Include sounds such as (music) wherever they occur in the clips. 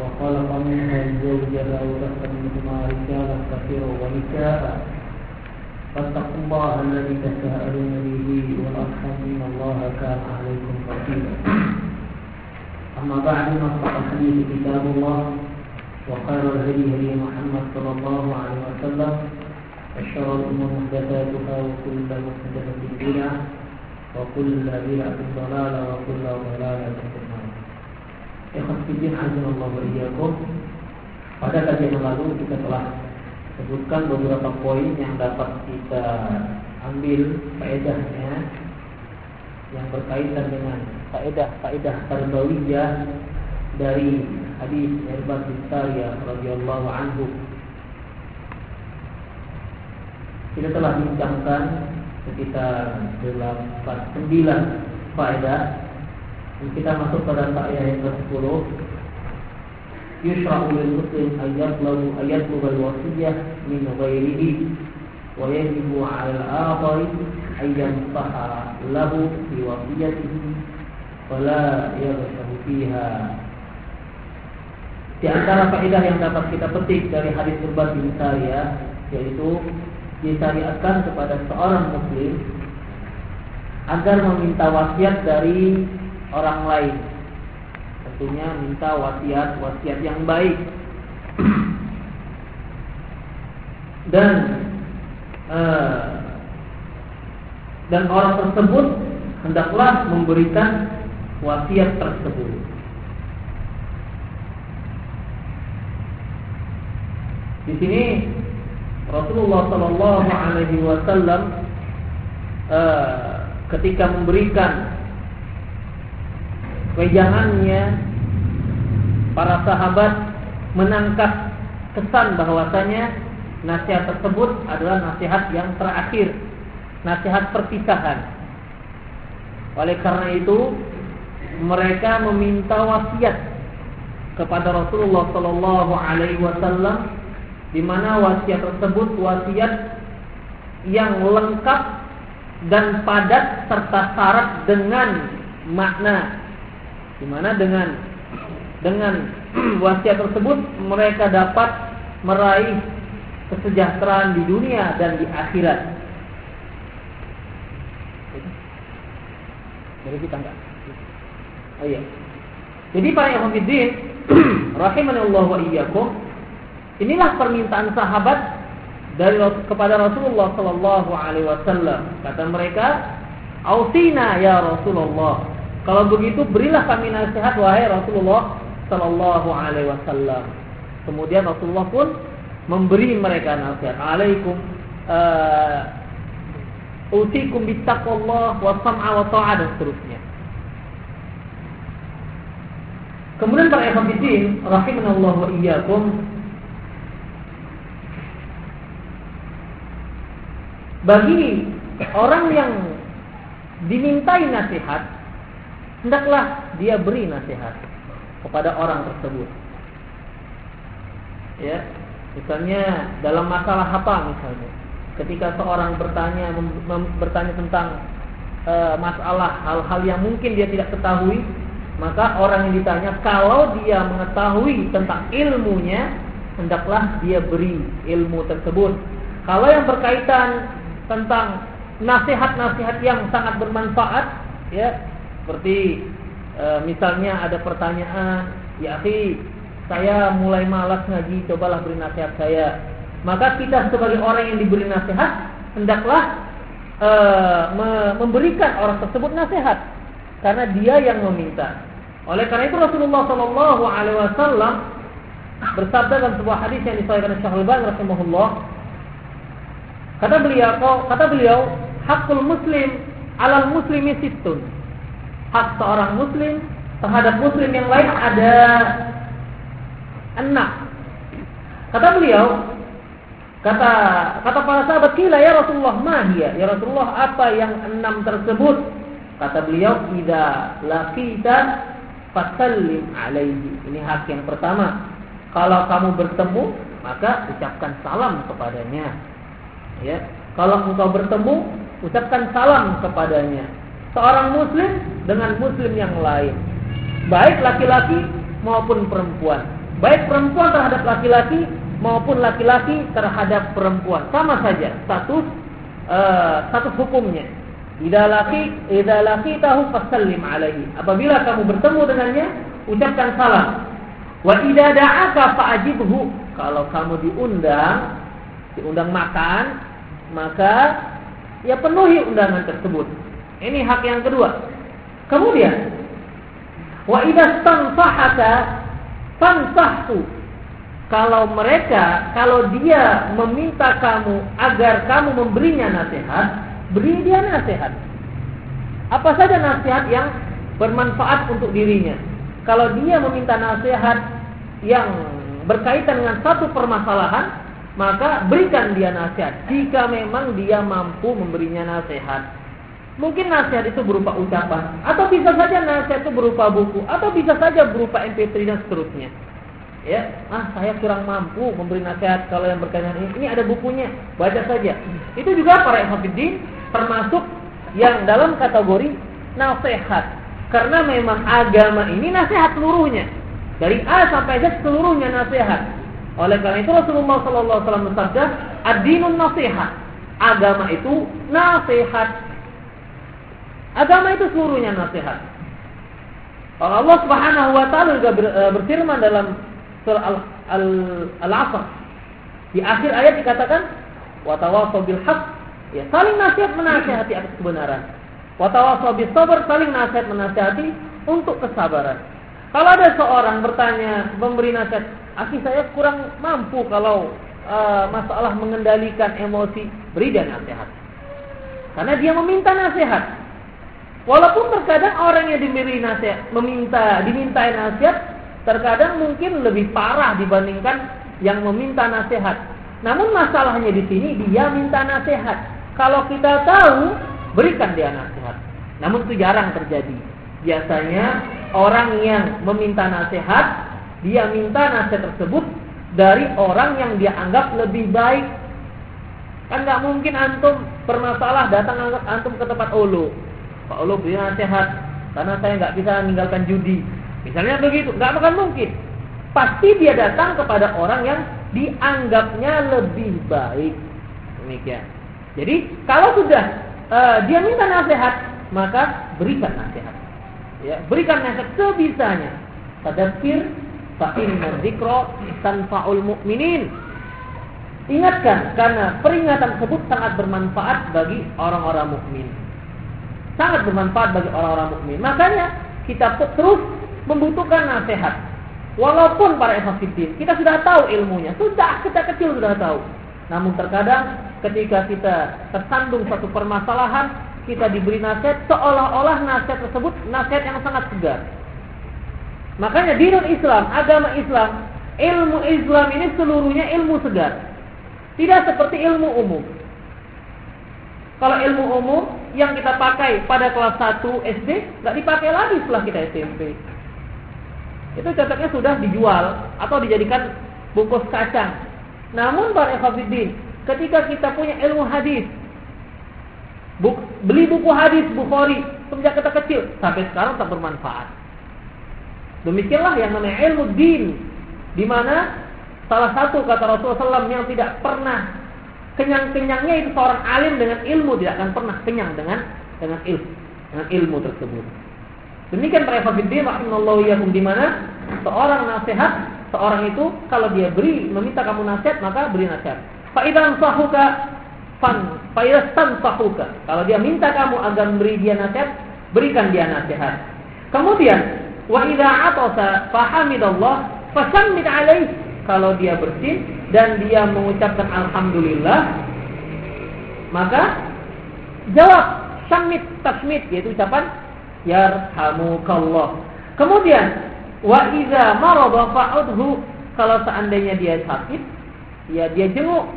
وخلق منها زوجها وبث منهما رجالا كثيرا ونساء. فاتقوا الله الذي تساءلون به والأرحام إن الله كان عليكم رقيبا. أما بعد اصدق الحديث كتاب الله؟ وخير الهدي هدي محمد صلى الله عليه وسلم وشر الأمور محدثاتها وكل محدثة بدعة وكل بدعة ضلالة وكل ضلالة في Ikhwan azanallahu wa iyyakum. Pada kajian lalu kita telah sebutkan beberapa poin yang dapat kita ambil faedahnya yang berkaitan dengan faedah-faedah tarbawiyah dari hadis Irbad bin Sariyah radhiyallahu anhu. Kita telah bincangkan sekitar 8 9 faedah kita masuk pada ayat yang ke-10 Yushra'u lil muslim ayat lalu ayat al wasiyah min ghairihi wa yajibu 'ala al-akhari ayyan saha lahu fi wasiyatihi wala yaghshahu fiha. Di antara faedah yang dapat kita petik dari hadis Urbat bin Sariyah yaitu disyariatkan kepada seorang muslim agar meminta wasiat dari orang lain. Tentunya minta wasiat-wasiat yang baik. (clears throat) Dan uh, dan orang tersebut hendaklah memberikan wasiat tersebut. Di sini Rasulullah Shallallahu Alaihi Wasallam uh, ketika memberikan wejangannya para sahabat menangkap kesan bahwasanya nasihat tersebut adalah nasihat yang terakhir, nasihat perpisahan. Oleh karena itu, mereka meminta wasiat kepada Rasulullah Shallallahu Alaihi Wasallam, di mana wasiat tersebut wasiat yang lengkap dan padat serta syarat dengan makna di mana dengan dengan (clears throat) wasiat tersebut mereka dapat meraih kesejahteraan di dunia dan di akhirat. Jadi kita enggak. Oh iya. Jadi para ikhwatiddin (clears throat) rahimanallahu wa iyyakum inilah permintaan sahabat dari kepada Rasulullah sallallahu alaihi wasallam. Kata mereka, "Ausina ya Rasulullah." Kalau begitu berilah kami nasihat wahai Rasulullah sallallahu alaihi wasallam. Kemudian Rasulullah pun memberi mereka nasihat. Alaikum uh, usikum bittaqwallah wa sam'a wa ta'ah dan seterusnya. Kemudian para ikhwatiddin rahimanallahu wa iyyakum bagi orang yang dimintai nasihat hendaklah dia beri nasihat kepada orang tersebut. Ya, misalnya dalam masalah apa misalnya, ketika seorang bertanya bertanya tentang e, masalah hal-hal yang mungkin dia tidak ketahui, maka orang yang ditanya kalau dia mengetahui tentang ilmunya, hendaklah dia beri ilmu tersebut. Kalau yang berkaitan tentang nasihat-nasihat yang sangat bermanfaat, ya seperti e, misalnya ada pertanyaan, ya akhi, saya mulai malas ngaji, cobalah beri nasihat saya. Maka kita sebagai orang yang diberi nasihat hendaklah e, me memberikan orang tersebut nasihat karena dia yang meminta. Oleh karena itu Rasulullah Shallallahu Alaihi Wasallam bersabda dalam sebuah hadis yang disahkan Syekh Al-Albani rahimahullah kata beliau kata beliau hakul muslim alal muslimi situn hak seorang muslim terhadap muslim yang lain ada enam. Kata beliau, Kata kata para sahabat kila ya Rasulullah mahia ya Rasulullah apa yang enam tersebut? Kata beliau ida lakita fasallim alaihi. Ini hak yang pertama. Kalau kamu bertemu maka ucapkan salam kepadanya. Ya. Kalau engkau bertemu ucapkan salam kepadanya seorang muslim dengan muslim yang lain. Baik laki-laki maupun perempuan. Baik perempuan terhadap laki-laki maupun laki-laki terhadap perempuan. Sama saja status uh, status hukumnya. Idza laki idza laqitahu fasallim alaihi. Apabila kamu bertemu dengannya ucapkan salam. Wa idza da'aka fa'ajibhu. Kalau kamu diundang diundang makan maka ya penuhi undangan tersebut ini hak yang kedua kemudian wa idza stanfahaka fansahtu kalau mereka, kalau dia meminta kamu agar kamu memberinya nasihat, beri dia nasihat. Apa saja nasihat yang bermanfaat untuk dirinya. Kalau dia meminta nasihat yang berkaitan dengan satu permasalahan, maka berikan dia nasihat. Jika memang dia mampu memberinya nasihat. Mungkin nasihat itu berupa ucapan, atau bisa saja nasihat itu berupa buku, atau bisa saja berupa MP3 dan seterusnya. Ya ah saya kurang mampu memberi nasihat kalau yang berkaitan ini. Ini ada bukunya baca saja. Itu juga para ikhwatiddin termasuk yang dalam kategori nasihat. Karena memang agama ini nasihat seluruhnya. Dari A sampai Z seluruhnya nasihat. Oleh karena itu Rasulullah Sallallahu Alaihi Wasallam bersabda ad-dinun nasihat. Agama itu nasihat agama itu seluruhnya nasihat Allah Subhanahu wa taala juga eh, berfirman dalam surah Al-Asr. Di akhir ayat dikatakan wa tawassaw bil haqq, ya saling nasihat menasihati atas kebenaran. Wa tawassaw bis sabr, saling nasihat menasihati untuk kesabaran. Kalau ada seorang bertanya, memberi nasihat, "Akhi saya kurang mampu kalau uh, masalah mengendalikan emosi." Beri dia nasihat. Karena dia meminta nasihat. Walaupun terkadang orang yang diberi nasihat, meminta, dimintai nasihat, terkadang mungkin lebih parah dibandingkan yang meminta nasihat. Namun masalahnya di sini dia minta nasihat. Kalau kita tahu, berikan dia nasihat. Namun itu jarang terjadi. Biasanya orang yang meminta nasihat, dia minta nasihat tersebut dari orang yang dia anggap lebih baik. Kan nggak mungkin antum bermasalah datang antum ke tempat ulu. Pak ulu beri nasihat karena saya nggak bisa meninggalkan judi. Misalnya begitu, nggak akan mungkin. Pasti dia datang kepada orang yang dianggapnya lebih baik. Demikian. Jadi kalau sudah uh, dia minta nasihat, maka berikan nasihat. Ya, berikan nasihat sebisanya. Tadabir fa inna dzikra tanfa'ul mu'minin. Ingatkan karena peringatan tersebut sangat bermanfaat bagi orang-orang mukmin. Sangat bermanfaat bagi orang-orang mukmin. Makanya kita terus membutuhkan nasihat. Walaupun para ikhwatiddin, kita sudah tahu ilmunya, sudah kita kecil sudah tahu. Namun terkadang ketika kita tersandung satu permasalahan, kita diberi nasihat seolah-olah nasihat tersebut nasihat yang sangat segar. Makanya di Islam, agama Islam, ilmu Islam ini seluruhnya ilmu segar. Tidak seperti ilmu umum. Kalau ilmu umum yang kita pakai pada kelas 1 SD, nggak dipakai lagi setelah kita SMP itu cocoknya sudah dijual atau dijadikan bungkus kacang. Namun para ikhwatiddin, ketika kita punya ilmu hadis, buk, beli buku hadis Bukhari sejak kita kecil sampai sekarang tak bermanfaat. Demikianlah yang namanya ilmu din, di mana salah satu kata Rasulullah SAW yang tidak pernah kenyang-kenyangnya itu seorang alim dengan ilmu tidak akan pernah kenyang dengan dengan ilmu dengan ilmu tersebut. Demikian para iyyakum di mana seorang nasihat, seorang itu kalau dia beri meminta kamu nasihat, maka beri nasihat. Fa idzan sahuka fan fa sahuka. Kalau dia minta kamu agar memberi dia nasihat, berikan dia nasihat. Kemudian wa idza atasa fahamidallah fasammit alaih. Kalau dia bersin dan dia mengucapkan alhamdulillah, maka jawab samit tasmit yaitu ucapan yarhamukallah. Kemudian wa idza marada fa'udhu kalau seandainya dia sakit, ya dia jenguk.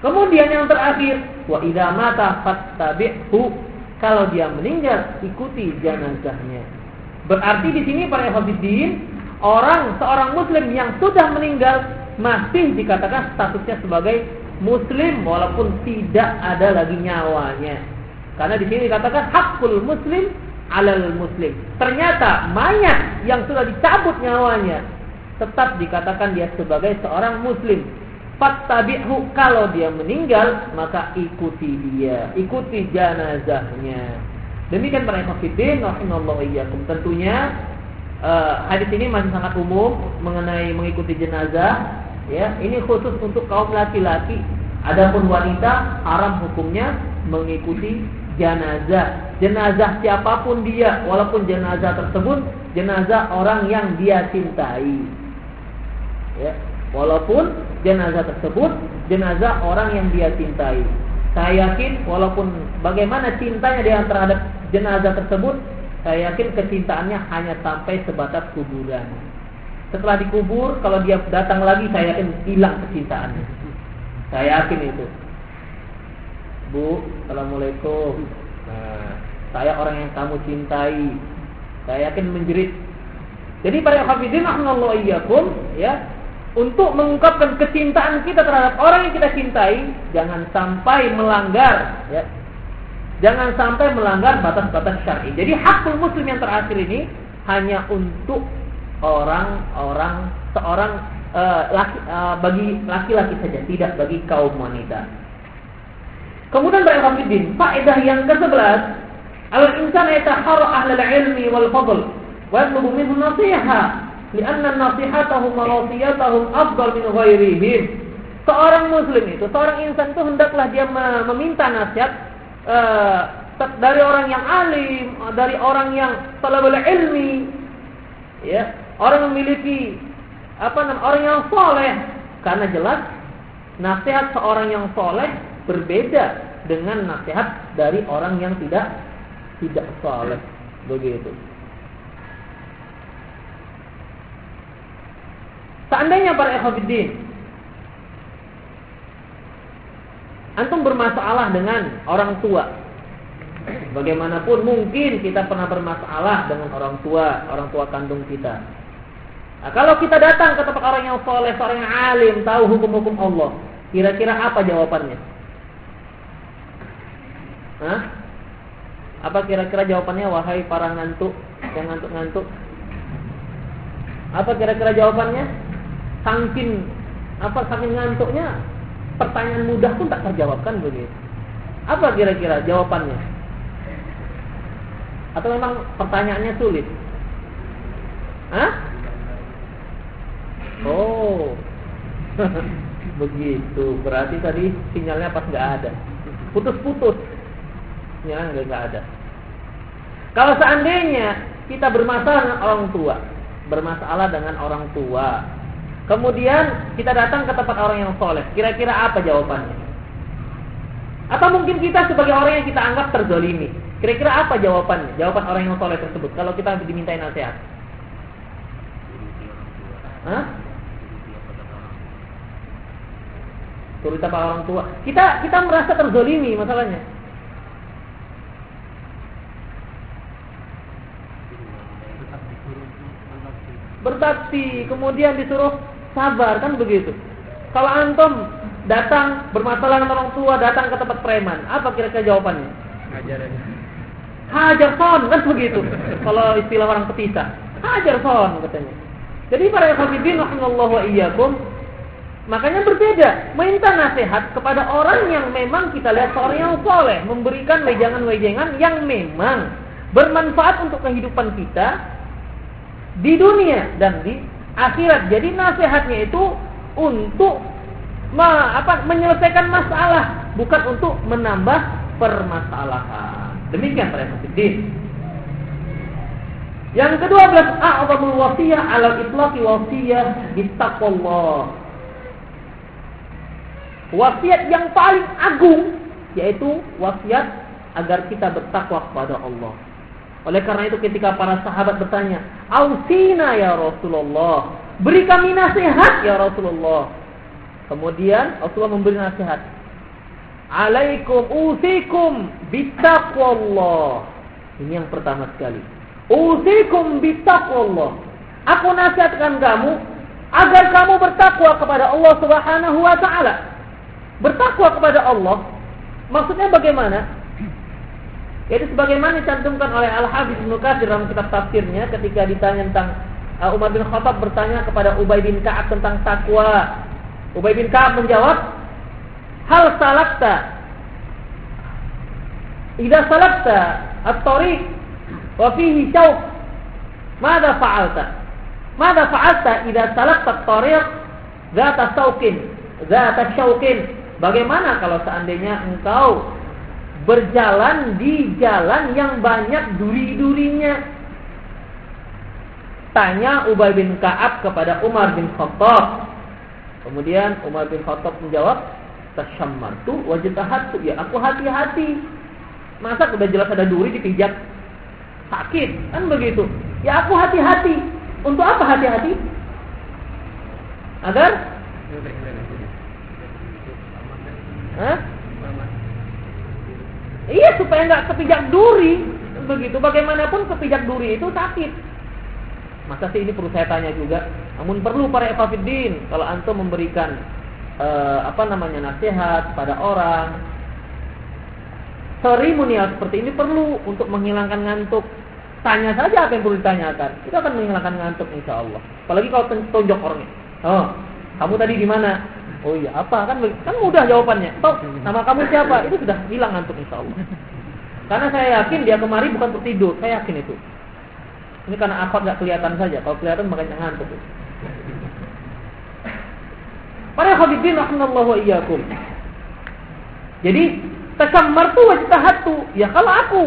Kemudian yang terakhir, wa idza mata fattabi'hu. Kalau dia meninggal, ikuti jenazahnya. Berarti di sini para hafidin, orang seorang muslim yang sudah meninggal masih dikatakan statusnya sebagai muslim walaupun tidak ada lagi nyawanya. Karena di sini dikatakan hakul muslim alal muslim. Ternyata mayat yang sudah dicabut nyawanya tetap dikatakan dia sebagai seorang muslim fattabi'hu kalau dia meninggal maka ikuti dia, ikuti jenazahnya. Demikian para rahimallahu iyyakum. Tentunya uh, hadis ini masih sangat umum mengenai mengikuti jenazah ya. Ini khusus untuk kaum laki-laki. Adapun wanita haram hukumnya mengikuti jenazah. Jenazah siapa pun dia, walaupun jenazah tersebut jenazah orang yang dia cintai. Ya, Walaupun jenazah tersebut jenazah orang yang dia cintai. Saya yakin walaupun bagaimana cintanya dia terhadap jenazah tersebut, saya yakin kecintaannya hanya sampai sebatas kuburan. Setelah dikubur, kalau dia datang lagi, saya yakin hilang kecintaannya. Saya yakin itu. Bu, assalamualaikum. Nah, saya orang yang kamu cintai. Saya yakin menjerit. Jadi para hafizin Allah ya, untuk mengungkapkan kecintaan kita terhadap orang yang kita cintai, jangan sampai melanggar ya. Jangan sampai melanggar batas-batas syar'i. Jadi hakul muslim yang terakhir ini hanya untuk orang-orang seorang uh, laki, uh, bagi laki-laki saja, tidak bagi kaum wanita. Kemudian Bapak Hafidin, faedah yang ke-11, al-insan yataharu ahlal ilmi wal fadl wa yatlubu minhu nasiha Lianna nasihatahum wa wasiyatahum afdal min ghairihim. Seorang muslim itu, seorang insan itu hendaklah dia meminta nasihat uh, dari orang yang alim, dari orang yang talabul ilmi, ya, orang memiliki apa namanya, orang yang soleh. Karena jelas nasihat seorang yang soleh berbeda dengan nasihat dari orang yang tidak tidak soleh. Begitu. Seandainya para ikhwatiddin antum bermasalah dengan orang tua. Bagaimanapun mungkin kita pernah bermasalah dengan orang tua, orang tua kandung kita. Nah, kalau kita datang ke tempat orang yang soleh, orang yang alim, tahu hukum-hukum Allah, kira-kira apa jawabannya? Hah? Apa kira-kira jawabannya wahai para ngantuk yang ngantuk-ngantuk? Apa kira-kira jawabannya? Saking apa saking ngantuknya pertanyaan mudah pun tak terjawabkan begitu. Apa kira-kira jawabannya? Atau memang pertanyaannya sulit? Hah? Oh. (laughs) Begitu. Berarti tadi sinyalnya pas nggak ada. Putus-putus. Sinyalnya nggak ada. Kalau seandainya kita bermasalah dengan orang tua, bermasalah dengan orang tua, Kemudian kita datang ke tempat orang yang soleh. Kira-kira apa jawabannya? Atau mungkin kita sebagai orang yang kita anggap terzolimi. Kira-kira apa jawabannya? Jawaban orang yang soleh tersebut. Kalau kita dimintai nasihat. Hah? Turut apa orang tua? Kita kita merasa terzolimi masalahnya. Berbakti, kemudian disuruh Sabar kan begitu. Kalau antum datang bermasalah dengan orang tua, datang ke tempat preman, apa kira-kira jawabannya? Hajar aja. Hajar son kan begitu. Kalau istilah orang petisah, hajar son katanya. Jadi para hafidin rahimallahu wa iyyakum Makanya berbeda, minta nasihat kepada orang yang memang kita lihat seorang yang soleh, memberikan wejangan-wejangan yang memang bermanfaat untuk kehidupan kita di dunia dan di akhirat. Jadi nasihatnya itu untuk me, apa, menyelesaikan masalah, bukan untuk menambah permasalahan. Demikian para hadirin. Yang kedua belas a'zamul wasiyah 'ala itlaqi wasiyah bittaqwallah. Wasiat yang paling agung yaitu wasiat agar kita bertakwa kepada Allah. Oleh karena itu ketika para sahabat bertanya, "Ausina ya Rasulullah, beri kami nasihat ya Rasulullah." Kemudian Rasulullah memberi nasihat, alaikum usikum bitaqwallah. Ini yang pertama sekali. Usikum bitaqwallah. Aku nasihatkan kamu agar kamu bertakwa kepada Allah Subhanahu wa taala. Bertakwa kepada Allah maksudnya bagaimana? Itu sebagaimana dicantumkan oleh Al-Hafiz Ibnu Katsir dalam kitab tafsirnya ketika ditanya tentang uh, Umar bin Khattab bertanya kepada Ubay bin Ka'ab tentang takwa. Ubay bin Ka'ab menjawab, "Hal salakta Idza salakta at-tariq wa fihi syauq, mada fa'alta?" Mada fa'alta idza salakta at-tariq dzata syauqin, dzata syauqin? Bagaimana kalau seandainya engkau berjalan di jalan yang banyak duri-durinya. Tanya Ubay bin Ka'ab kepada Umar bin Khattab. Kemudian Umar bin Khattab menjawab, "Tasyammartu wajtahadtu." Ya, aku hati-hati. Masa sudah jelas ada duri dipijak sakit, kan begitu. Ya aku hati-hati. Untuk apa hati-hati? Agar Hah? Iya supaya nggak kepijak duri. Begitu. Bagaimanapun kepijak duri itu sakit. Masa sih ini perlu saya tanya juga. Namun perlu para evafiddin kalau antum memberikan uh, apa namanya nasihat pada orang seremonial seperti ini perlu untuk menghilangkan ngantuk. Tanya saja apa yang perlu ditanyakan. Itu akan menghilangkan ngantuk insya Allah. Apalagi kalau tunjuk orangnya. Oh, kamu tadi di mana? Oh iya, apa kan kan mudah jawabannya. Toh, nama kamu siapa? Itu sudah hilang ngantuk insya Allah. Karena saya yakin dia kemari bukan untuk tidur, saya yakin itu. Ini karena akad nggak kelihatan saja. Kalau kelihatan makanya ngantuk. Para hadirin rahimallahu wa iyyakum. Jadi takammartu wa ijtahadtu. Ya kalau aku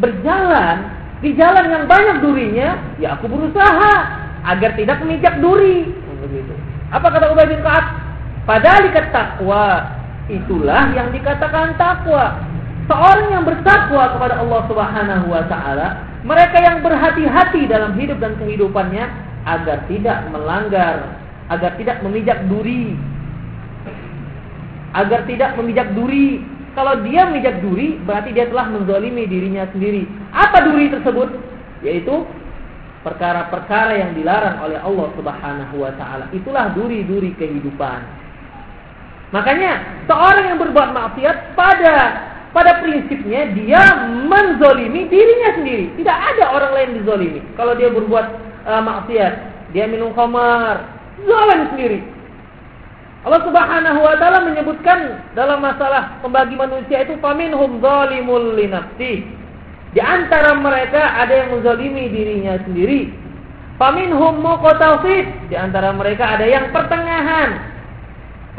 berjalan di jalan yang banyak durinya, ya aku berusaha agar tidak memijak duri. Begitu. Apa kata Ubay bin Ka'ab? Padahal takwa itulah yang dikatakan takwa. Seorang yang bertakwa kepada Allah Subhanahu wa taala, mereka yang berhati-hati dalam hidup dan kehidupannya agar tidak melanggar, agar tidak memijak duri. Agar tidak memijak duri. Kalau dia memijak duri, berarti dia telah menzalimi dirinya sendiri. Apa duri tersebut? Yaitu perkara-perkara yang dilarang oleh Allah Subhanahu wa taala. Itulah duri-duri kehidupan. Makanya seorang yang berbuat maksiat pada pada prinsipnya dia menzolimi dirinya sendiri. Tidak ada orang lain dizolimi. Kalau dia berbuat uh, maksiat, dia minum khamar, zalim sendiri. Allah Subhanahu wa taala menyebutkan dalam masalah pembagi manusia itu faminhum zalimul linafsi. Di antara mereka ada yang menzalimi dirinya sendiri. Faminhum muqtasid. Di antara mereka ada yang pertengahan.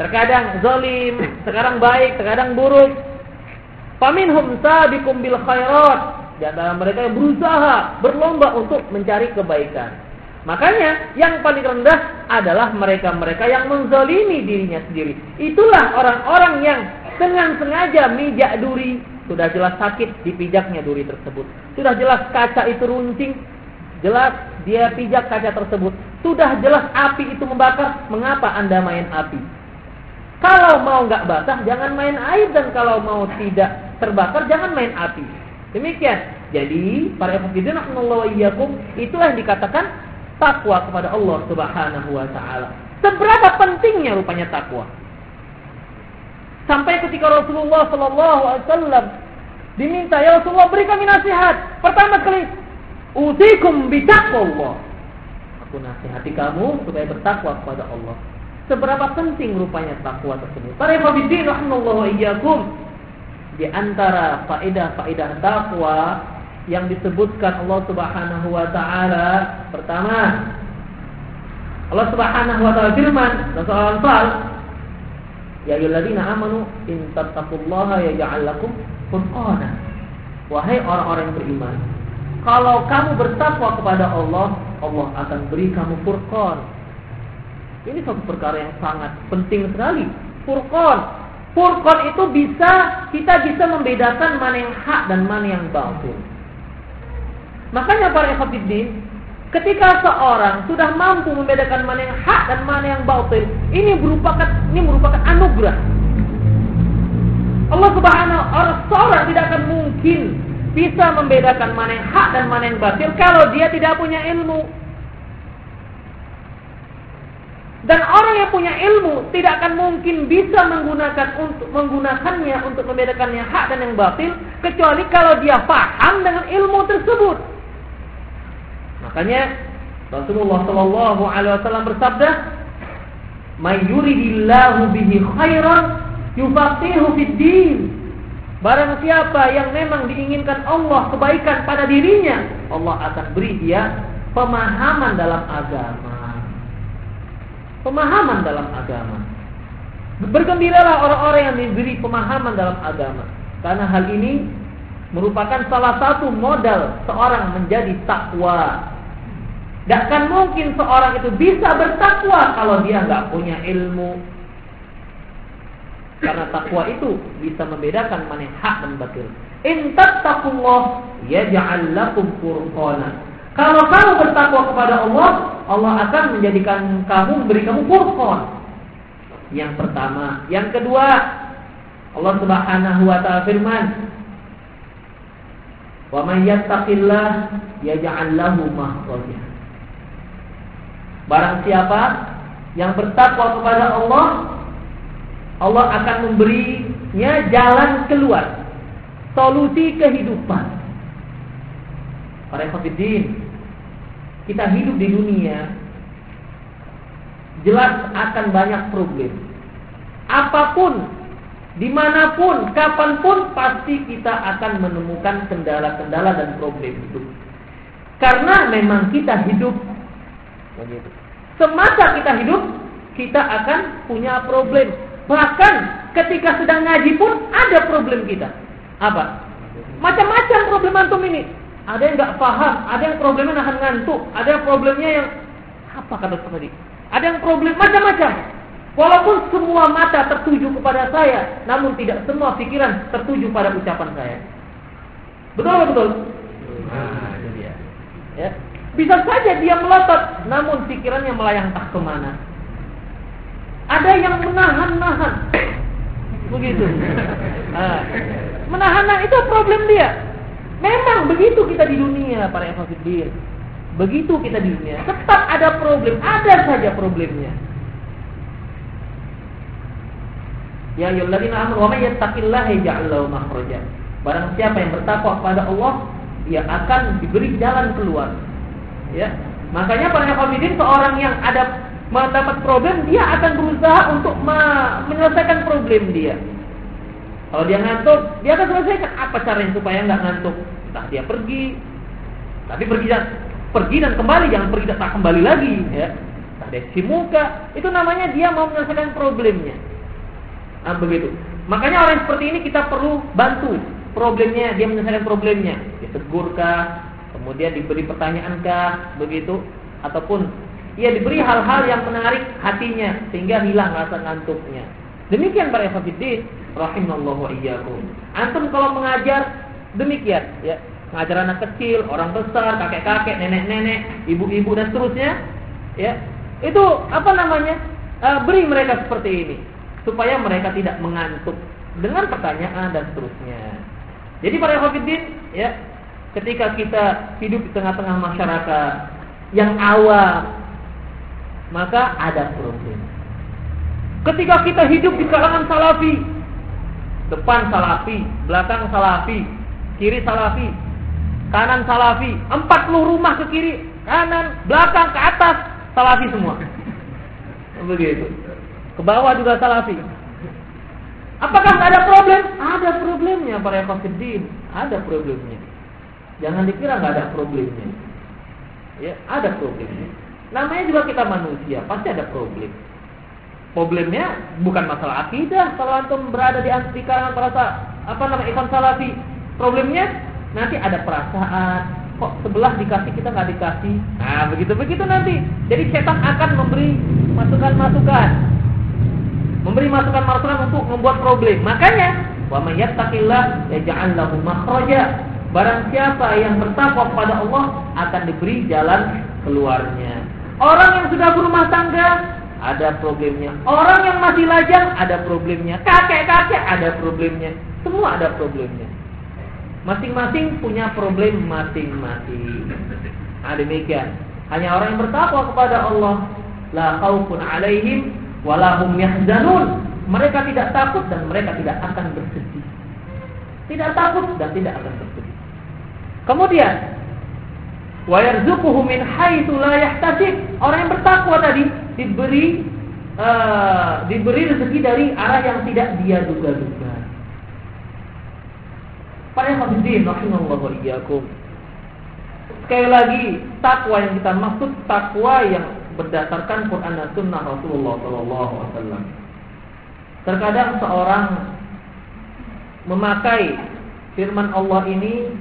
Terkadang zalim, terkadang baik, terkadang buruk. Faminhum sabiqum bil khairat. Di antara mereka yang berusaha, berlomba untuk mencari kebaikan. Makanya yang paling rendah adalah mereka-mereka yang menzalimi dirinya sendiri. Itulah orang-orang yang dengan sengaja mijak duri. Sudah jelas sakit dipijaknya duri tersebut. Sudah jelas kaca itu runcing. Jelas dia pijak kaca tersebut. Sudah jelas api itu membakar. Mengapa anda main api? Kalau mau nggak basah, jangan main air dan kalau mau tidak terbakar, jangan main api. Demikian. Jadi para Allah iyyakum itulah yang dikatakan takwa kepada Allah Subhanahu wa taala. Seberapa pentingnya rupanya takwa? Sampai ketika Rasulullah Shallallahu alaihi wasallam diminta ya Rasulullah beri kami nasihat. Pertama kali, usikum bitaqwallah. Aku nasihati kamu supaya bertakwa kepada Allah. Seberapa penting rupanya takwa tersebut. Para hadirin rahimallahu iyyakum. Di antara faedah-faedah takwa yang disebutkan Allah Subhanahu wa taala pertama Allah Subhanahu wa taala firman dalam surah Al-Anfal Ya ayyuhalladzina amanu in tattaqullaha yaj'al lakum furqana Wahai orang-orang beriman kalau kamu bertakwa kepada Allah Allah akan beri kamu furqan ini satu perkara yang sangat penting sekali. Furqan. Furqan itu bisa kita bisa membedakan mana yang hak dan mana yang batil. Makanya para ikhwatiddin, ketika seorang sudah mampu membedakan mana yang hak dan mana yang batil, ini merupakan ini merupakan anugerah. Allah Subhanahu orang seorang tidak akan mungkin bisa membedakan mana yang hak dan mana yang batil kalau dia tidak punya ilmu. Dan orang yang punya ilmu tidak akan mungkin bisa menggunakan untuk menggunakannya untuk membedakan yang hak dan yang batil kecuali kalau dia paham dengan ilmu tersebut. Makanya Rasulullah Shallallahu Alaihi Wasallam bersabda, "Mayuridillahu bihi khairan yufaqihu fid din." Barang siapa yang memang diinginkan Allah kebaikan pada dirinya, Allah akan beri dia pemahaman dalam agama pemahaman dalam agama. Bergembiralah orang-orang yang diberi pemahaman dalam agama. Karena hal ini merupakan salah satu modal seorang menjadi takwa. Tidak akan mungkin seorang itu bisa bertakwa kalau dia nggak punya ilmu. Karena takwa itu bisa membedakan mana yang hak dan batil. In tattaqullah yaj'al lakum furqana. Kalau kamu bertakwa kepada Allah, Allah akan menjadikan kamu beri kamu furqan. Yang pertama, yang kedua, Allah Subhanahu wa taala firman, "Wa may yattaqillah yaj'al lahu makhraja." Barang siapa yang bertakwa kepada Allah, Allah akan memberinya jalan keluar, solusi kehidupan. Para hafidin, kita hidup di dunia jelas akan banyak problem. Apa pun, di mana pun, kapan pun pasti kita akan menemukan kendala-kendala dan problem itu. Karena memang kita hidup Semasa kita hidup, kita akan punya problem. Bahkan ketika sedang ngaji pun ada problem kita. Apa? Macam-macam problem antum ini. Ada yang nggak paham, ada yang problemnya nahan ngantuk, ada yang problemnya yang apa kata tadi? Ada yang problem macam-macam. Walaupun semua mata tertuju kepada saya, namun tidak semua pikiran tertuju pada ucapan saya. Betul betul? Nah, itu dia. Ya. Bisa saja dia melotot, namun pikirannya melayang tak ke mana. Ada yang menahan-nahan. Begitu. Nah, (laughs) menahan-nahan itu problem dia. Memang begitu kita di dunia para ekofidin. Begitu kita di dunia. Tetap ada problem, ada saja problemnya. Ya ayyuhalladzina amanu wa may yattaqillaha yaj'al lahu makhraja. Barang siapa yang bertakwa kepada Allah, dia akan diberi jalan keluar. Ya. Makanya para ekofidin seorang yang ada mendapat problem, dia akan berusaha untuk menyelesaikan problem dia. Kalau dia ngantuk, dia akan selesaikan apa caranya supaya nggak ngantuk. Entah dia pergi, tapi pergi dan pergi dan kembali, jangan pergi dan tak kembali lagi, ya. Entah dia cuci muka, itu namanya dia mau menyelesaikan problemnya. Nah, begitu. Makanya orang seperti ini kita perlu bantu problemnya, dia menyelesaikan problemnya. Ditegurkah, kemudian diberi pertanyaankah, begitu, ataupun ia diberi hal-hal yang menarik hatinya sehingga hilang rasa ngantuknya. Demikian para ikhwatiddin rahimallahu iyyakum. Antum kalau mengajar demikian ya, mengajar anak kecil, orang besar, kakek-kakek, nenek-nenek, ibu-ibu dan seterusnya, ya. Itu apa namanya? Uh, beri mereka seperti ini supaya mereka tidak mengantuk dengan pertanyaan dan seterusnya. Jadi para hafidin ya, ketika kita hidup di tengah-tengah masyarakat yang awam, maka ada problem. Ketika kita hidup di kalangan salafi, Depan salafi, belakang salafi, kiri salafi, kanan salafi, empat puluh rumah ke kiri, kanan, belakang, ke atas, salafi semua. (laughs) Begitu. Ke bawah juga salafi. Apakah ada problem? Ada problemnya para ekofidin. Ada problemnya. Jangan dikira nggak ada problemnya. Ya, ada problemnya. Namanya juga kita manusia, pasti ada problem. Problemnya bukan masalah akidah kalau antum berada di anti kalangan apa nama ikon salafi. Problemnya nanti ada perasaan kok sebelah dikasih kita nggak dikasih. Nah begitu begitu nanti. Jadi setan akan memberi masukan-masukan, memberi masukan-masukan untuk membuat problem. Makanya wa may yattaqillah yaj'al lahu makhraja. Barang siapa yang bertakwa kepada Allah akan diberi jalan keluarnya. Orang yang sudah berumah tangga ada problemnya. Orang yang masih lajang ada problemnya. Kakek-kakek ada problemnya. Semua ada problemnya. Masing-masing punya problem masing-masing. Nah, demikian. Hanya orang yang bertakwa kepada Allah la khaufun alaihim walahum yahzanun. Mereka tidak takut dan mereka tidak akan bersedih. Tidak takut dan tidak akan bersedih. Kemudian wa min haitsu la yahtasib. Orang yang bertakwa tadi diberi uh, diberi rezeki dari arah yang tidak dia duga-duga. Para hadirin rahimallahu iyyakum. Sekali lagi, takwa yang kita maksud takwa yang berdasarkan Quran dan Sunnah Rasulullah Sallallahu Alaihi Wasallam. Terkadang seorang memakai firman Allah ini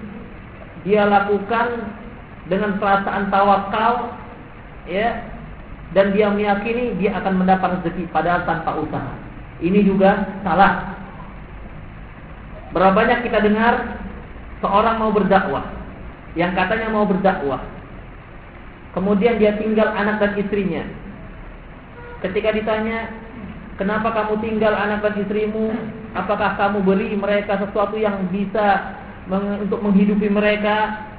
dia lakukan dengan perasaan tawakal ya dan dia meyakini dia akan mendapat rezeki padahal tanpa usaha. Ini juga salah. Berapa banyak kita dengar seorang mau berdakwah yang katanya mau berdakwah. Kemudian dia tinggal anak dan istrinya. Ketika ditanya, "Kenapa kamu tinggal anak dan istrimu? Apakah kamu beri mereka sesuatu yang bisa untuk menghidupi mereka?"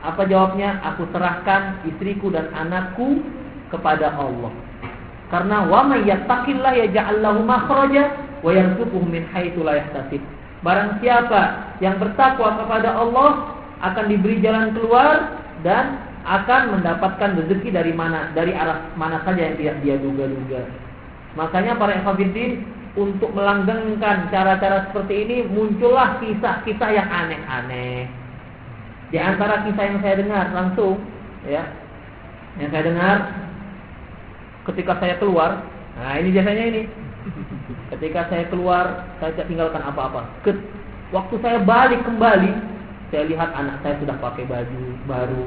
Apa jawabnya? Aku serahkan istriku dan anakku kepada Allah. Karena wa may yattaqillah yaj'al lahu makhraja wa yarzuquhu min haitsu la yahtasib. Barang siapa yang bertakwa kepada Allah akan diberi jalan keluar dan akan mendapatkan rezeki dari mana dari arah mana saja yang tidak dia duga-duga. Makanya para ikhwatiddin untuk melanggengkan cara-cara seperti ini muncullah kisah-kisah yang aneh-aneh. Di antara kisah yang saya dengar langsung ya, yang saya dengar ketika saya keluar, nah ini biasanya ini. Ketika saya keluar, saya tidak tinggalkan apa-apa. Waktu saya balik kembali, saya lihat anak saya sudah pakai baju baru,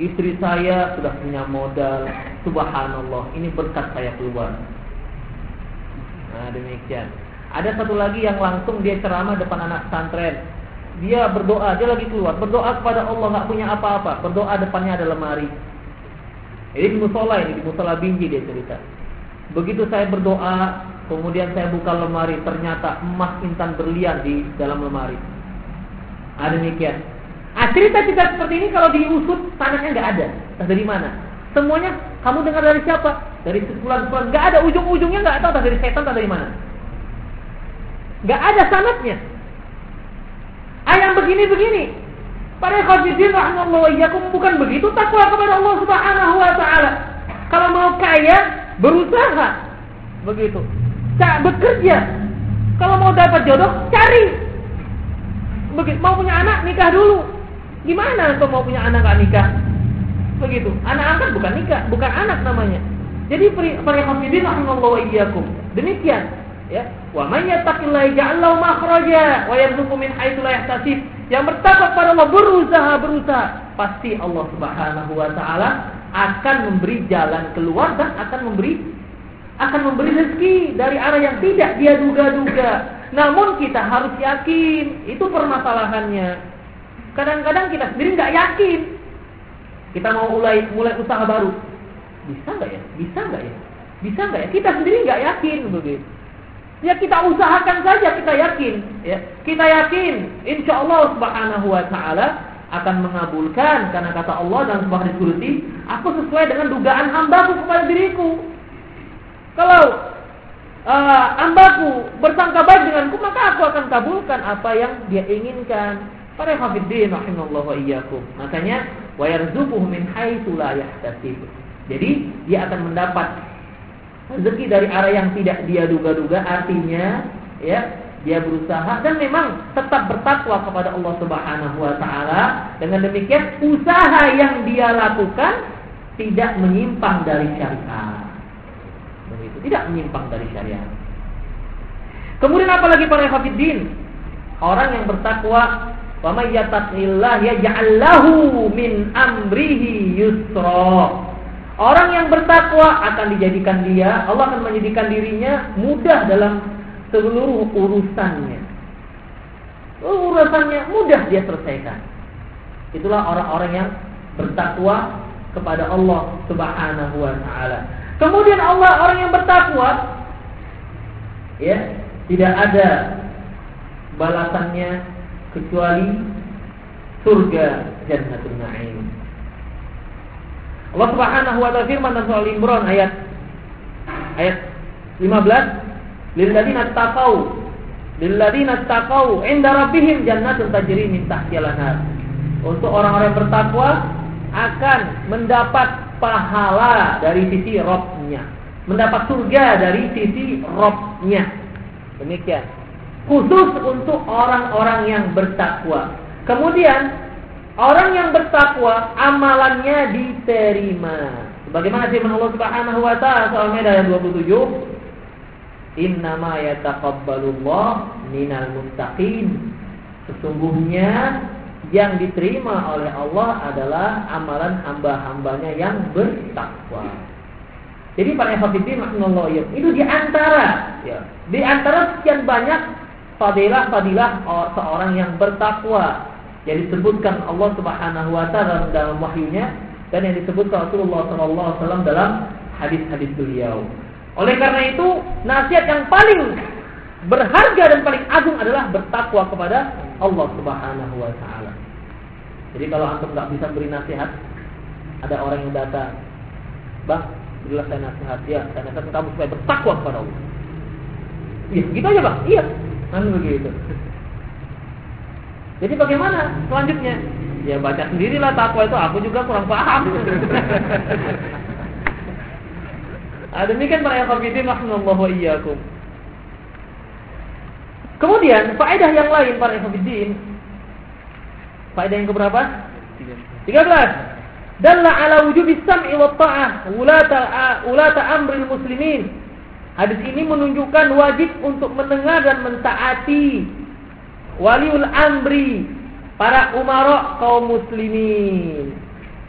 istri saya sudah punya modal. Subhanallah, ini berkat saya keluar. Nah, demikian. Ada satu lagi yang langsung dia ceramah depan anak pesantren dia berdoa, dia lagi keluar, berdoa kepada Allah nggak punya apa-apa, berdoa depannya ada lemari. Ini di musola ini, di musola binggi dia cerita. Begitu saya berdoa, kemudian saya buka lemari, ternyata emas intan berlian di dalam lemari. Ada ah, demikian. Ah, cerita-cerita seperti ini kalau diusut tanahnya nggak ada. Entah dari mana. Semuanya kamu dengar dari siapa? Dari sebulan-sebulan. Nggak ada ujung-ujungnya nggak tahu entah dari setan entah dari mana. Nggak ada sanatnya. Begini-begini. Para khafidin rahimahullah iyyakum bukan begitu takwa kepada Allah Subhanahu wa taala. Kalau mau kaya, berusaha. Begitu. Cak bekerja. Kalau mau dapat jodoh, cari. Begitu. Mau punya anak, nikah dulu. Gimana untuk mau punya anak gak nikah? Begitu. Anak angkat bukan nikah, bukan anak namanya. Jadi para khafidin rahimahullah iyyakum. Demikian ya wa may yattaqillaha yaj'al lahu makhraja wa yarzuqhu min haitsu la yahtasib yang bertakwa kepada Allah berusaha berusaha. Pasti Allah Subhanahu wa taala akan memberi jalan keluar dan akan memberi akan memberi rezeki dari arah yang tidak dia duga-duga. Namun kita harus yakin itu permasalahannya. Kadang-kadang kita sendiri nggak yakin. Kita mau mulai mulai usaha baru. Bisa nggak ya? Bisa nggak ya? Bisa nggak ya? Kita sendiri nggak yakin begitu Ya kita usahakan saja, kita yakin. Ya. Kita yakin, insya Allah subhanahu wa ta'ala akan mengabulkan. Karena kata Allah dalam sebuah hadis kursi, aku sesuai dengan dugaan hambaku kepada diriku. Kalau uh, hambaku bersangka baik denganku, maka aku akan kabulkan apa yang dia inginkan. Para hafidin rahimahullah wa iyyakum. Makanya wa yarzuquhu min haitsu la yahtasib. Jadi dia akan mendapat rezeki dari arah yang tidak dia duga-duga artinya ya dia berusaha dan memang tetap bertakwa kepada Allah Subhanahu wa taala. Dengan demikian usaha yang dia lakukan tidak menyimpang dari syariat. Begitu. Tidak menyimpang dari syariat. Kemudian apalagi para hafidin orang yang bertakwa wa may yattaqillah yaj'al lahu min amrihi yusra Orang yang bertakwa akan dijadikan dia, Allah akan menjadikan dirinya mudah dalam seluruh urusannya. Urusannya mudah dia selesaikan. Itulah orang-orang yang bertakwa kepada Allah Subhanahu wa taala. Kemudian Allah orang yang bertakwa ya, tidak ada balasannya kecuali surga Jannatul Na'im. Allah Subhanahu wa taala firman dalam surah Al-Imran ayat ayat 15 lilladzina taqau lilladzina taqau inda rabbihim jannatun tajri min tahtiha al Untuk orang-orang bertakwa akan mendapat pahala dari sisi Robnya, mendapat surga dari sisi Robnya. Demikian. Khusus untuk orang-orang yang bertakwa. Kemudian orang yang bertakwa amalannya diterima. Bagaimana firman Allah Subhanahu wa taala soal Maidah ayat 27? Innama yataqabbalullah minal muttaqin. Sesungguhnya yang diterima oleh Allah adalah amalan hamba-hambanya yang bertakwa. Jadi para hafidin ya, itu di antara ya, di antara sekian banyak fadilah-fadilah seorang yang bertakwa yang disebutkan Allah Subhanahu wa taala dalam wahyunya dan yang disebutkan Rasulullah wasallam dalam hadis-hadis beliau. Oleh karena itu, nasihat yang paling berharga dan paling agung adalah bertakwa kepada Allah Subhanahu wa taala. Jadi kalau antum nggak bisa beri nasihat, ada orang yang datang, "Bang, berilah saya nasihat." Ya, saya nasihat kamu supaya bertakwa kepada Allah. Iya, gitu aja, Bang. Iya. Kan begitu. Jadi bagaimana selanjutnya? Ya baca sendirilah takwa itu aku juga kurang paham. nah, (laughs) demikian para ikhwatiddin rahimallahu wa iyyakum. Kemudian faedah yang lain para ikhwatiddin Faedah yang keberapa? 13. Dalla ala wujubi sam'i wa ta'ah ulata ulata amril muslimin. Hadis ini menunjukkan wajib untuk mendengar dan mentaati waliul amri para umara kaum muslimin.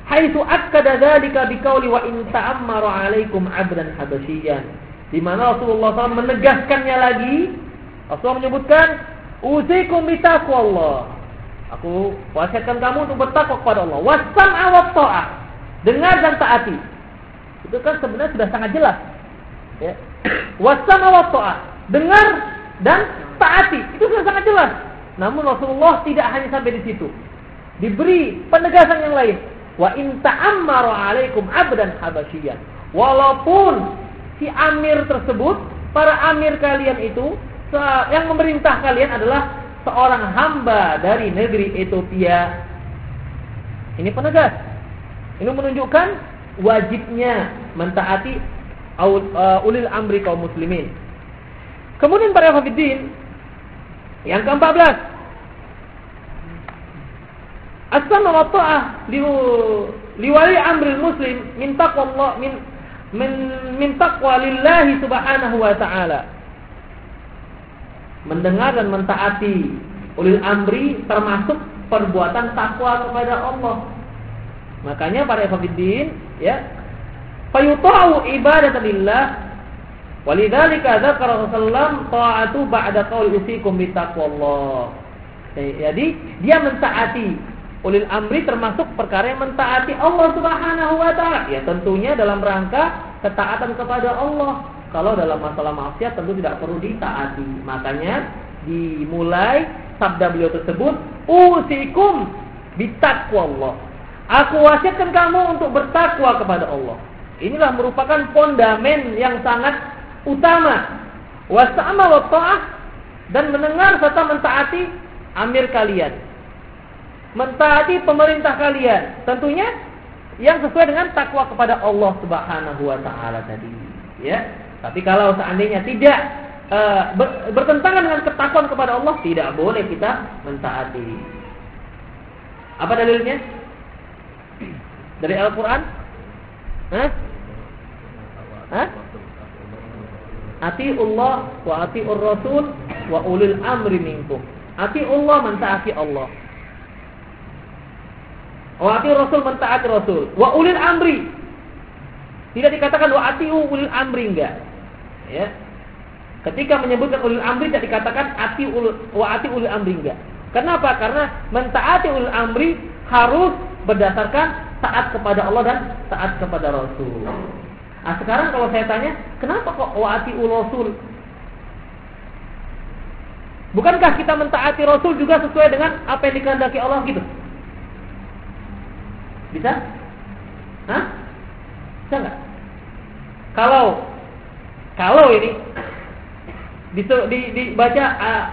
Haitsu akkada dzalika biqauli wa in ta'ammara 'alaikum 'abdan habasyian. Di mana Rasulullah SAW menegaskannya lagi. Rasulullah menyebutkan usikum bitaqwallah. Aku wasiatkan kamu untuk bertakwa kepada Allah. Wasam awat ta'ah. Dengar dan taati. Itu kan sebenarnya sudah sangat jelas. Ya. (clears throat) Wasam awat ta'ah. Dengar dan taati. Itu sudah sangat jelas. Namun Rasulullah tidak hanya sampai di situ. Diberi penegasan yang lain. Wa in ta'ammaru alaikum abdan habasyian. Walaupun si amir tersebut, para amir kalian itu yang memerintah kalian adalah seorang hamba dari negeri Ethiopia. Ini penegas. Ini menunjukkan wajibnya mentaati uh, ulil amri kaum muslimin. Kemudian para hafidin yang ke-14 As-sama wa ta'ah liwali amri muslim min taqwa min min min taqwa lillahi subhanahu wa ta'ala mendengar dan mentaati ulil amri termasuk perbuatan takwa kepada Allah. Makanya para ikhwatiddin ya fayuta'u ibadatillah Walidzalika dzakara Rasulullah ta'atu ba'da qauli usikum bitaqwallah. Jadi dia mentaati ulil amri termasuk perkara yang mentaati Allah Subhanahu wa taala. Ya tentunya dalam rangka ketaatan kepada Allah. Kalau dalam masalah maksiat tentu tidak perlu ditaati. Makanya dimulai sabda beliau tersebut, "Usikum Allah. Aku wasiatkan kamu untuk bertakwa kepada Allah. Inilah merupakan fondamen yang sangat utama. Wasama wa dan mendengar serta mentaati amir kalian. Mentaati pemerintah kalian. Tentunya yang sesuai dengan takwa kepada Allah Subhanahu wa taala tadi, ya. Tapi kalau seandainya tidak e, ber, bertentangan dengan ketakwaan kepada Allah, tidak boleh kita mentaati. Apa dalilnya? Dari Al-Qur'an? Hah? Allah wa ati Rasul wa ulil amri minkum. Allah mentaati Allah. Wa ati Rasul mentaati Rasul. Wa ulil amri. Tidak dikatakan wa ati ulil amri enggak. Ya. Ketika menyebutkan ulil amri tidak dikatakan ati ul wa ati ulil amri enggak. Kenapa? Karena mentaati ulil amri harus berdasarkan taat kepada Allah dan taat kepada Rasul. Nah, sekarang kalau saya tanya, kenapa kok waati rasul? Bukankah kita mentaati Rasul juga sesuai dengan apa yang dikehendaki Allah gitu? Bisa? Hah? Bisa nggak? Kalau kalau ini dibaca uh,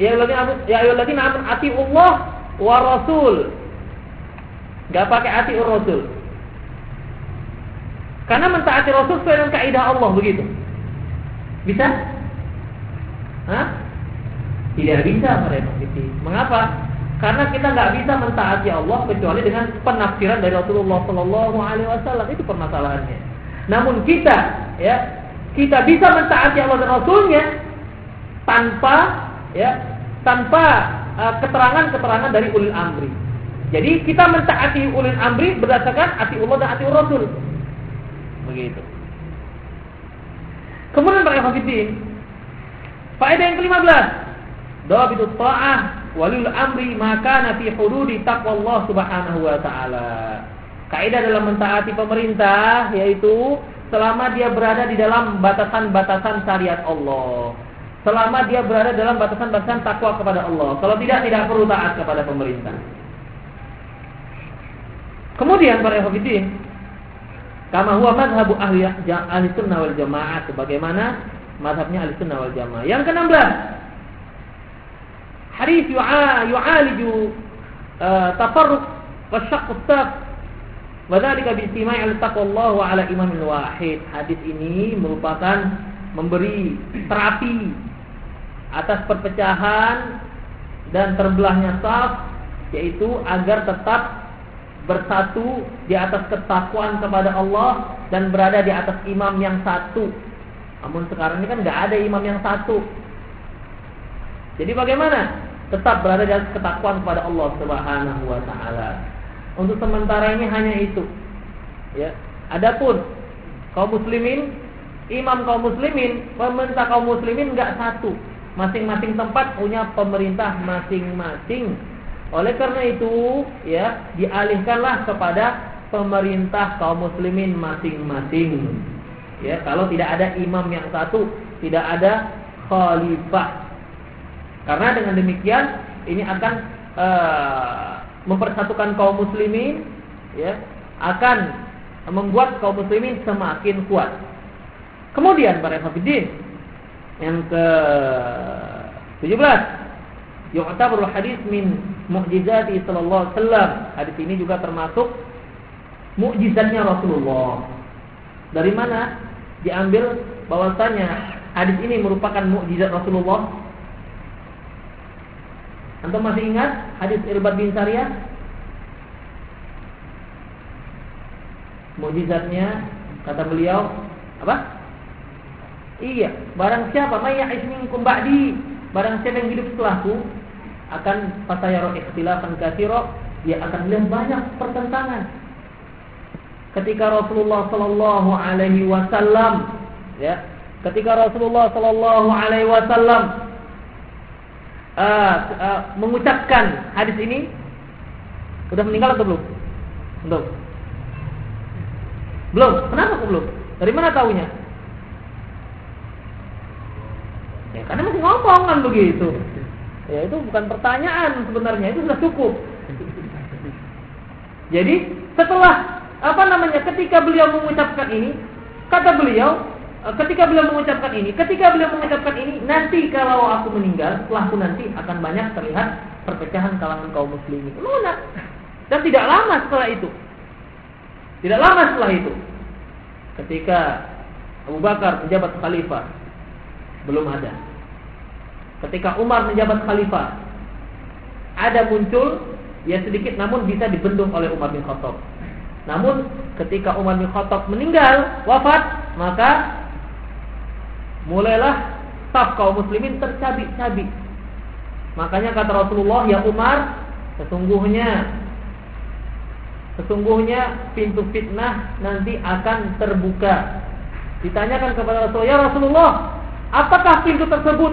ya ya ayyuhalladzina amanu Allah wa rasul. Enggak pakai ati rasul. Karena mentaati Rasul sesuai dengan kaidah Allah begitu. Bisa? Hah? Tidak bisa mereka Mengapa? Karena kita nggak bisa mentaati Allah kecuali dengan penafsiran dari Rasulullah Shallallahu Alaihi Wasallam itu permasalahannya. Namun kita, ya, kita bisa mentaati Allah dan Rasulnya tanpa, ya, tanpa uh, keterangan-keterangan dari ulil amri. Jadi kita mentaati ulil amri berdasarkan ati Allah dan ati Rasul. Begitu. Kemudian para hafidin, faedah yang ke-15. Dawabitu ta'ah walil amri maka nafi hududi taqwallah subhanahu wa ta'ala. Kaidah dalam mentaati pemerintah yaitu selama dia berada di dalam batasan-batasan syariat Allah. Selama dia berada dalam batasan-batasan takwa kepada Allah. Kalau tidak tidak perlu taat kepada pemerintah. Kemudian para hafidin, Kama huwa madhabu ahli, ahli sunnah wal jamaah. Sebagaimana madhabnya ahli sunnah wal jamaah. Yang ke-16. Hadis yu'aliju uh, tafarruq wa syaqqu saq. Wadhalika biistima'i al-taqwallahu ala imamin wahid. Hadis ini merupakan memberi terapi atas perpecahan dan terbelahnya saf yaitu agar tetap bersatu di atas ketakwaan kepada Allah dan berada di atas imam yang satu. Namun sekarang ini kan nggak ada imam yang satu. Jadi bagaimana? Tetap berada di atas ketakwaan kepada Allah Subhanahu wa taala. Untuk sementara ini hanya itu. Ya. Adapun kaum muslimin, imam kaum muslimin, pemerintah kaum muslimin nggak satu. Masing-masing tempat punya pemerintah masing-masing oleh karena itu, ya, dialihkanlah kepada pemerintah kaum muslimin masing-masing. Ya, kalau tidak ada imam yang satu, tidak ada khalifah. Karena dengan demikian ini akan uh, mempersatukan kaum muslimin, ya, akan membuat kaum muslimin semakin kuat. Kemudian para yang ke 17 yu'tabaru hadis min mu'jizati sallallahu alaihi wasallam. Hadis ini juga termasuk mukjizatnya Rasulullah. Dari mana diambil bahwasanya hadis ini merupakan mukjizat Rasulullah? Antum masih ingat hadis Irbad bin Sariyah? Mukjizatnya kata beliau apa? Iya, barang siapa may ya'ish minkum ba'di, barang siapa yang hidup setelahku akan fatayaro ikhtilafan katsira dia akan melihat banyak pertentangan. Ketika Rasulullah sallallahu alaihi wasallam ya, ketika Rasulullah sallallahu alaihi wasallam uh, uh, mengucapkan hadis ini sudah meninggal atau belum? Belum. Belum. Kenapa kok belum? Dari mana tahunya? Ya karena masih ngomong kan begitu. Ya itu bukan pertanyaan sebenarnya, itu sudah cukup. Jadi setelah apa namanya ketika beliau mengucapkan ini, kata beliau eh, ketika beliau mengucapkan ini, ketika beliau mengucapkan ini, nanti kalau aku meninggal, setelahku nanti akan banyak terlihat perpecahan kalangan kaum muslimin. Lunak. Dan tidak lama setelah itu. Tidak lama setelah itu. Ketika Abu Bakar menjabat khalifah, belum ada ketika Umar menjabat khalifah ada muncul ya sedikit namun bisa dibendung oleh Umar bin Khattab. Namun ketika Umar bin Khattab meninggal, wafat, maka mulailah staf kaum muslimin tercabik-cabik. Makanya kata Rasulullah, "Ya Umar, sesungguhnya sesungguhnya pintu fitnah nanti akan terbuka." Ditanyakan kepada Rasulullah, "Ya Rasulullah, apakah pintu tersebut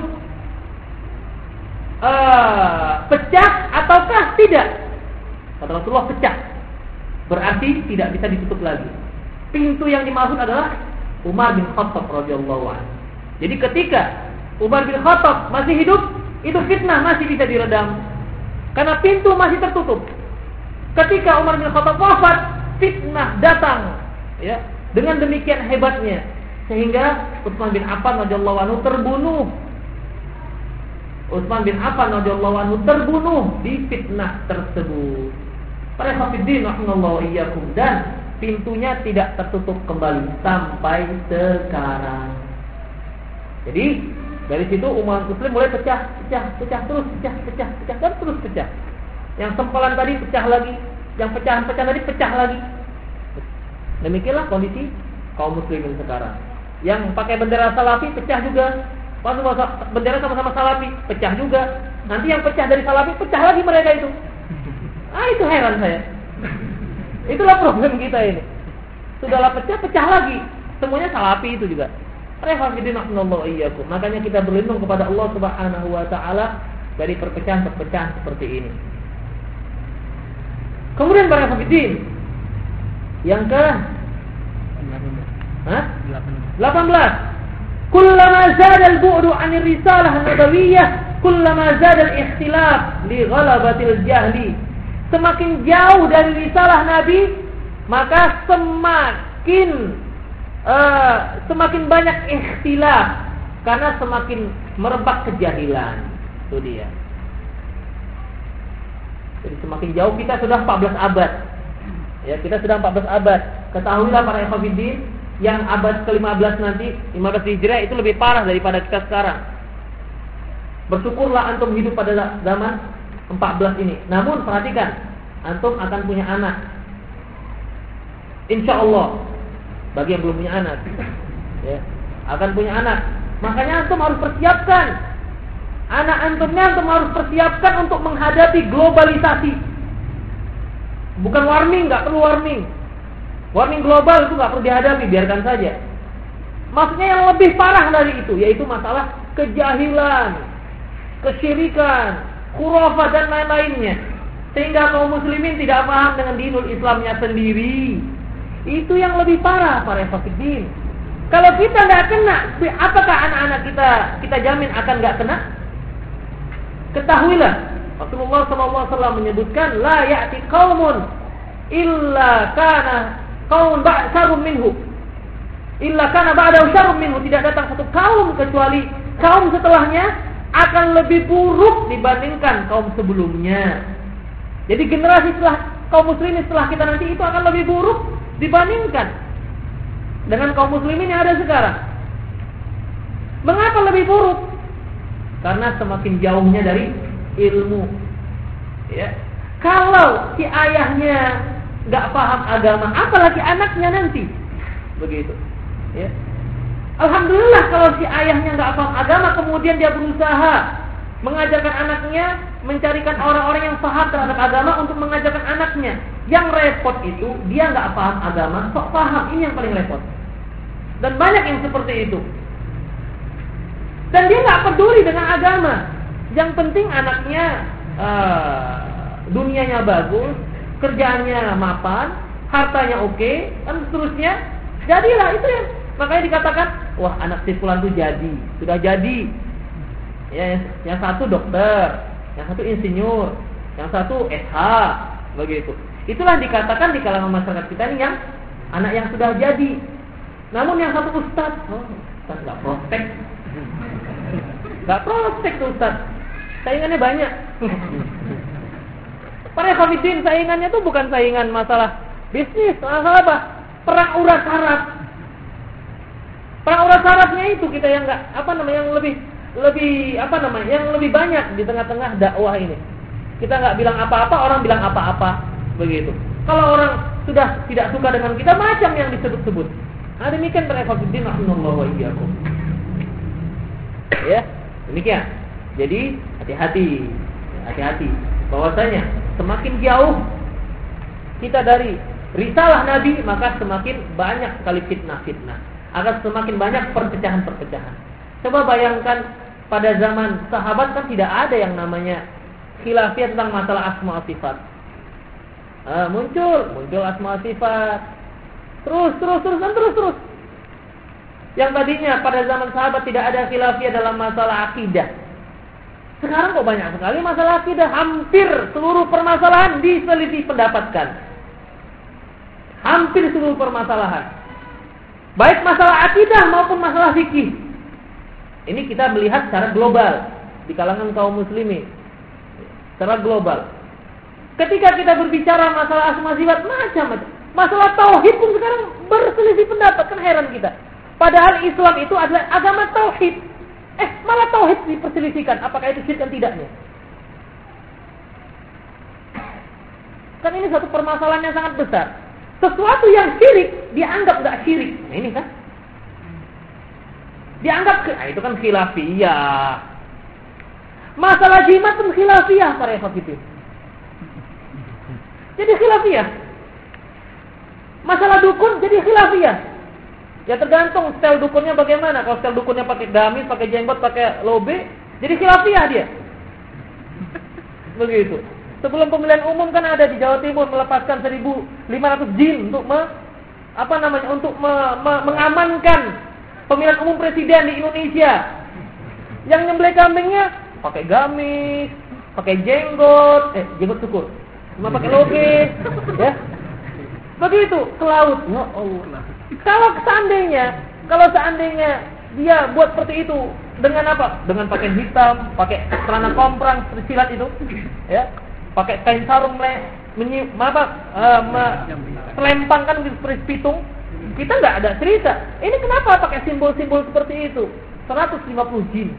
uh, pecah ataukah tidak? Kata Rasulullah pecah. Berarti tidak bisa ditutup lagi. Pintu yang dimaksud adalah Umar bin Khattab radhiyallahu anhu. Jadi ketika Umar bin Khattab masih hidup, itu fitnah masih bisa diredam. Karena pintu masih tertutup. Ketika Umar bin Khattab wafat, fitnah datang. Ya, dengan demikian hebatnya sehingga Utsman bin Affan radhiyallahu anhu terbunuh. Utsman bin Affan radhiyallahu anhu terbunuh di fitnah tersebut. Para hafidin rahimallahu iyyakum dan pintunya tidak tertutup kembali sampai sekarang. Jadi dari situ umat muslim mulai pecah, pecah, pecah terus, pecah, pecah, pecah dan terus pecah. Yang sempolan tadi pecah lagi, yang pecahan-pecahan tadi pecah lagi. Demikianlah kondisi kaum muslimin sekarang. Yang pakai bendera salafi pecah juga. Pas bendera sama-sama salafi pecah juga. Nanti yang pecah dari salafi pecah lagi mereka itu. Ah itu heran saya. Itulah problem kita ini. Sudahlah pecah, pecah lagi. Semuanya salafi itu juga. Makanya kita berlindung kepada Allah Subhanahu wa taala dari perpecahan-perpecahan seperti ini. Kemudian para hafidin yang ke Hah? 18. Kullama zada al-bu'du 'an risalah an-nabawiyyah, kullama zada al-ikhtilaf li ghalabatil jahli semakin jauh dari risalah Nabi, maka semakin uh, semakin banyak ikhtilaf karena semakin merebak kejahilan. Itu dia. Jadi semakin jauh kita sudah 14 abad. Ya, kita sudah 14 abad. Ketahuilah para ikhwatiddin yang abad ke-15 nanti 15 Hijriah itu lebih parah daripada kita sekarang. Bersyukurlah antum hidup pada zaman 14 ini. Namun perhatikan, antum akan punya anak. Insya Allah bagi yang belum punya anak, ya, akan punya anak. Makanya antum harus persiapkan anak antumnya antum harus persiapkan untuk menghadapi globalisasi. Bukan warming, nggak perlu warming. Warming global itu nggak perlu dihadapi, biarkan saja. Maksudnya yang lebih parah dari itu, yaitu masalah kejahilan, kesyirikan, khurafat dan lain-lainnya. Sehingga kaum muslimin tidak paham dengan dinul Islamnya sendiri. Itu yang lebih parah para fakidin. Kalau kita nggak kena, apakah anak-anak kita kita jamin akan nggak kena? Ketahuilah, Rasulullah SAW menyebutkan, la ya'ti kaumun illa kana kaumun ba'sarum minhu. Illa kana ba'dahu syarum minhu. Tidak datang satu kaum kecuali kaum setelahnya akan lebih buruk dibandingkan kaum sebelumnya. Jadi generasi setelah kaum muslimin setelah kita nanti itu akan lebih buruk dibandingkan dengan kaum muslimin yang ada sekarang. Mengapa lebih buruk? Karena semakin jauhnya dari ilmu. Ya. Kalau si ayahnya nggak paham agama, apalagi anaknya nanti. Begitu. Ya. Alhamdulillah kalau si ayahnya nggak paham agama, kemudian dia berusaha mengajarkan anaknya, mencarikan orang-orang yang paham terhadap agama untuk mengajarkan anaknya. Yang repot itu dia nggak paham agama, sok paham ini yang paling repot. Dan banyak yang seperti itu. Dan dia nggak peduli dengan agama. Yang penting anaknya uh, dunianya bagus, kerjaannya mapan, hartanya oke, dan seterusnya. Jadilah itu yang makanya dikatakan, wah anak si fulan itu jadi, sudah jadi Ya, yang satu dokter, yang satu insinyur, yang satu SH, begitu. Itulah dikatakan di kalangan masyarakat kita ini yang anak yang sudah jadi. Namun yang satu ustaz, oh, ustaz nggak prospek, (laughs) nggak prospek tuh ustaz. Saingannya banyak. (laughs) Para komidin saingannya tuh bukan saingan masalah bisnis, masalah apa? Perang urat saraf. Perang urat sarafnya itu kita yang nggak apa namanya yang lebih lebih apa namanya yang lebih banyak di tengah-tengah dakwah ini. Kita nggak bilang apa-apa, orang bilang apa-apa, begitu. Kalau orang sudah tidak suka dengan kita, macam yang disebut-sebut. Nah, demikian para ikhwatiddin wa iyyakum. Ya, demikian. Jadi hati-hati, hati-hati. Bahwasanya semakin jauh kita dari risalah Nabi, maka semakin banyak sekali fitnah-fitnah. Akan semakin banyak perpecahan-perpecahan. Coba bayangkan pada zaman sahabat kan tidak ada yang namanya khilafiyah tentang masalah asma sifat. Uh, muncul, muncul asma sifat. Terus, terus, terus, dan terus, terus. Yang tadinya pada zaman sahabat tidak ada khilafiyah dalam masalah akidah. Sekarang kok banyak sekali masalah akidah. Hampir seluruh permasalahan diselisih pendapatkan. Hampir seluruh permasalahan. Baik masalah akidah maupun masalah fikih. Ini kita melihat secara global di kalangan kaum muslimin. Secara global. Ketika kita berbicara masalah asma sifat macam-macam. Masalah tauhid pun sekarang berselisih pendapat kan heran kita. Padahal Islam itu adalah agama tauhid. Eh, malah tauhid diperselisihkan. Apakah itu syirik dan tidaknya? Kan ini satu permasalahan yang sangat besar. Sesuatu yang syirik dianggap nggak syirik. Nah, ini kan? Dianggap nah, itu kan khilafiyah. Masalah jimat pun khilafiyah para itu. Jadi khilafiyah. Masalah dukun jadi khilafiyah. Ya tergantung style dukunnya bagaimana. Kalau style dukunnya pakai gamis, pakai jenggot, pakai lobe, jadi khilafiyah dia. (laughs) Begitu. Sebelum pemilihan umum kan ada di Jawa Timur melepaskan 1.500 jin untuk me, apa namanya untuk me, me, mengamankan pemilihan umum presiden di Indonesia. Yang nyembelih kambingnya pakai gamis, pakai jenggot, eh jenggot syukur. Cuma pakai lobe, ya. Begitu ke laut. Ya Allah. Kalau seandainya, kalau seandainya dia buat seperti itu dengan apa? Dengan pakaian hitam, pakai celana komprang silat itu, ya, pakai kain sarung le, menyi, apa, uh, seperti pitung, kita nggak ada cerita. Ini kenapa pakai simbol-simbol seperti itu? 150 jin,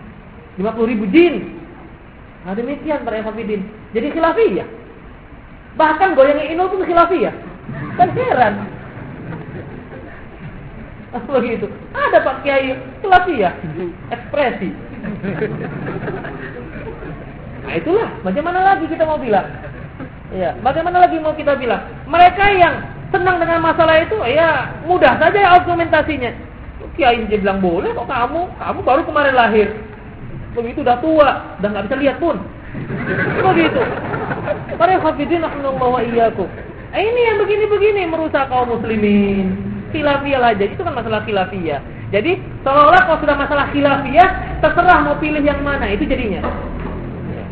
50 ribu jin. Nah demikian para Hafidin. Jadi khilafiyah. Bahkan goyangnya Inul pun khilafiyah. Kan heran. (laughs) Begitu. Ada Pak Kiai ya, ekspresi. (laughs) Nah itulah, bagaimana lagi kita mau bilang? Ya, bagaimana lagi mau kita bilang? Mereka yang senang dengan masalah itu, ya mudah saja argumentasinya. Kiai dia bilang boleh kok kamu, kamu baru kemarin lahir. Begitu udah tua, udah nggak bisa lihat pun. (laughs) Begitu. Para hafidin wa iyyakum. Ini yang begini-begini merusak kaum muslimin khilafiyah aja. Itu kan masalah khilafiyah. Jadi seolah-olah kalau sudah masalah khilafiyah, terserah mau pilih yang mana. Itu jadinya.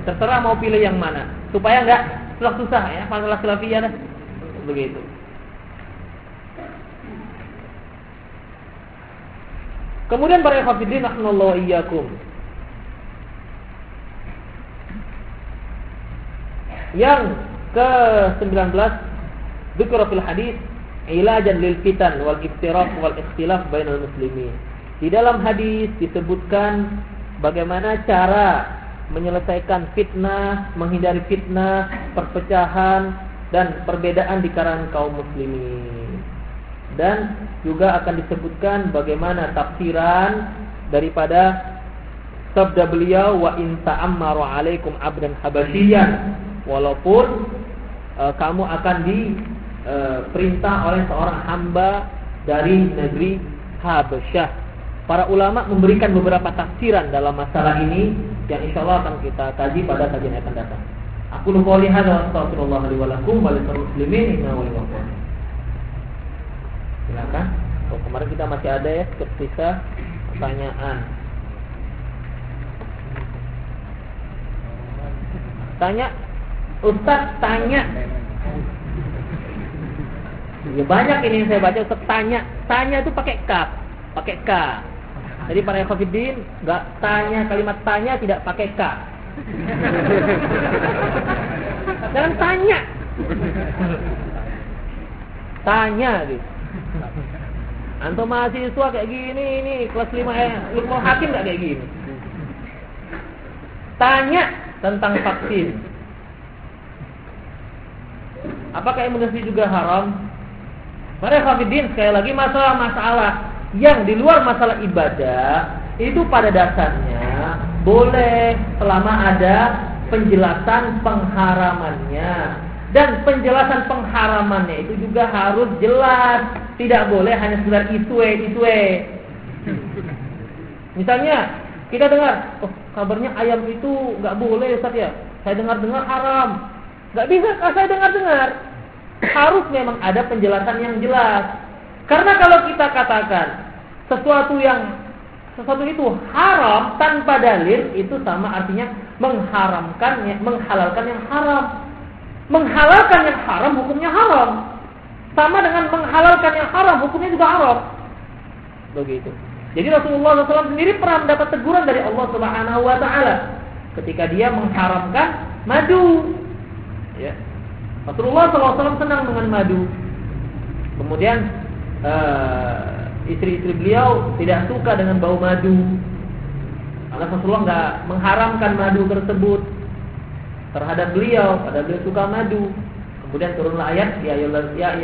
Terserah mau pilih yang mana. Supaya enggak susah-susah ya masalah khilafiyah dah. Begitu. Kemudian para hafidin rahimallahu iyyakum. Yang ke-19 dzikra fil hadis ilajan lil fitan wal iftiraq wal ikhtilaf bainal muslimin. Di dalam hadis disebutkan bagaimana cara menyelesaikan fitnah, menghindari fitnah, perpecahan dan perbedaan di kalangan kaum muslimin. Dan juga akan disebutkan bagaimana tafsiran daripada sabda beliau wa in ta'ammaru alaikum abdan habasyiyan walaupun e, kamu akan di e, perintah oleh seorang hamba dari negeri Habasyah. Para ulama memberikan beberapa tafsiran dalam masalah ini yang insya Allah akan kita kaji pada kajian akan datang. Aku lupa lihat wa astagfirullah li wa lakum wa muslimin inna wa Silakan. Oh, kemarin kita masih ada ya ketika pertanyaan. Tanya Ustaz tanya Ya banyak ini yang saya baca tanya, tanya itu pakai k, pakai k. Jadi para Khafidin nggak tanya kalimat tanya tidak pakai k. Jangan (laughs) tanya. Tanya gitu. Antum mahasiswa kayak gini ini kelas 5 eh ilmu hakim nggak kayak gini. Tanya tentang vaksin. Apakah imunisasi juga haram? Para hafidin sekali lagi masalah-masalah yang di luar masalah ibadah itu pada dasarnya boleh selama ada penjelasan pengharamannya. Dan penjelasan pengharamannya itu juga harus jelas. Tidak boleh hanya sekedar itu itu misalnya kita dengar oh kabarnya ayam itu nggak boleh Ustaz ya? Saya dengar dengar haram. Nggak bisa saya dengar dengar harus memang ada penjelasan yang jelas. Karena kalau kita katakan sesuatu yang sesuatu itu haram tanpa dalil itu sama artinya mengharamkan menghalalkan yang haram. Menghalalkan yang haram hukumnya haram. Sama dengan menghalalkan yang haram hukumnya juga haram. Begitu. Jadi Rasulullah SAW sendiri pernah mendapat teguran dari Allah Subhanahu Wa Taala ketika dia mengharamkan madu. Ya. Rasulullah SAW senang dengan madu. Kemudian uh, istri-istri beliau tidak suka dengan bau madu. Karena Rasulullah nggak mengharamkan madu tersebut terhadap beliau, pada beliau suka madu. Kemudian turunlah ayat ya ya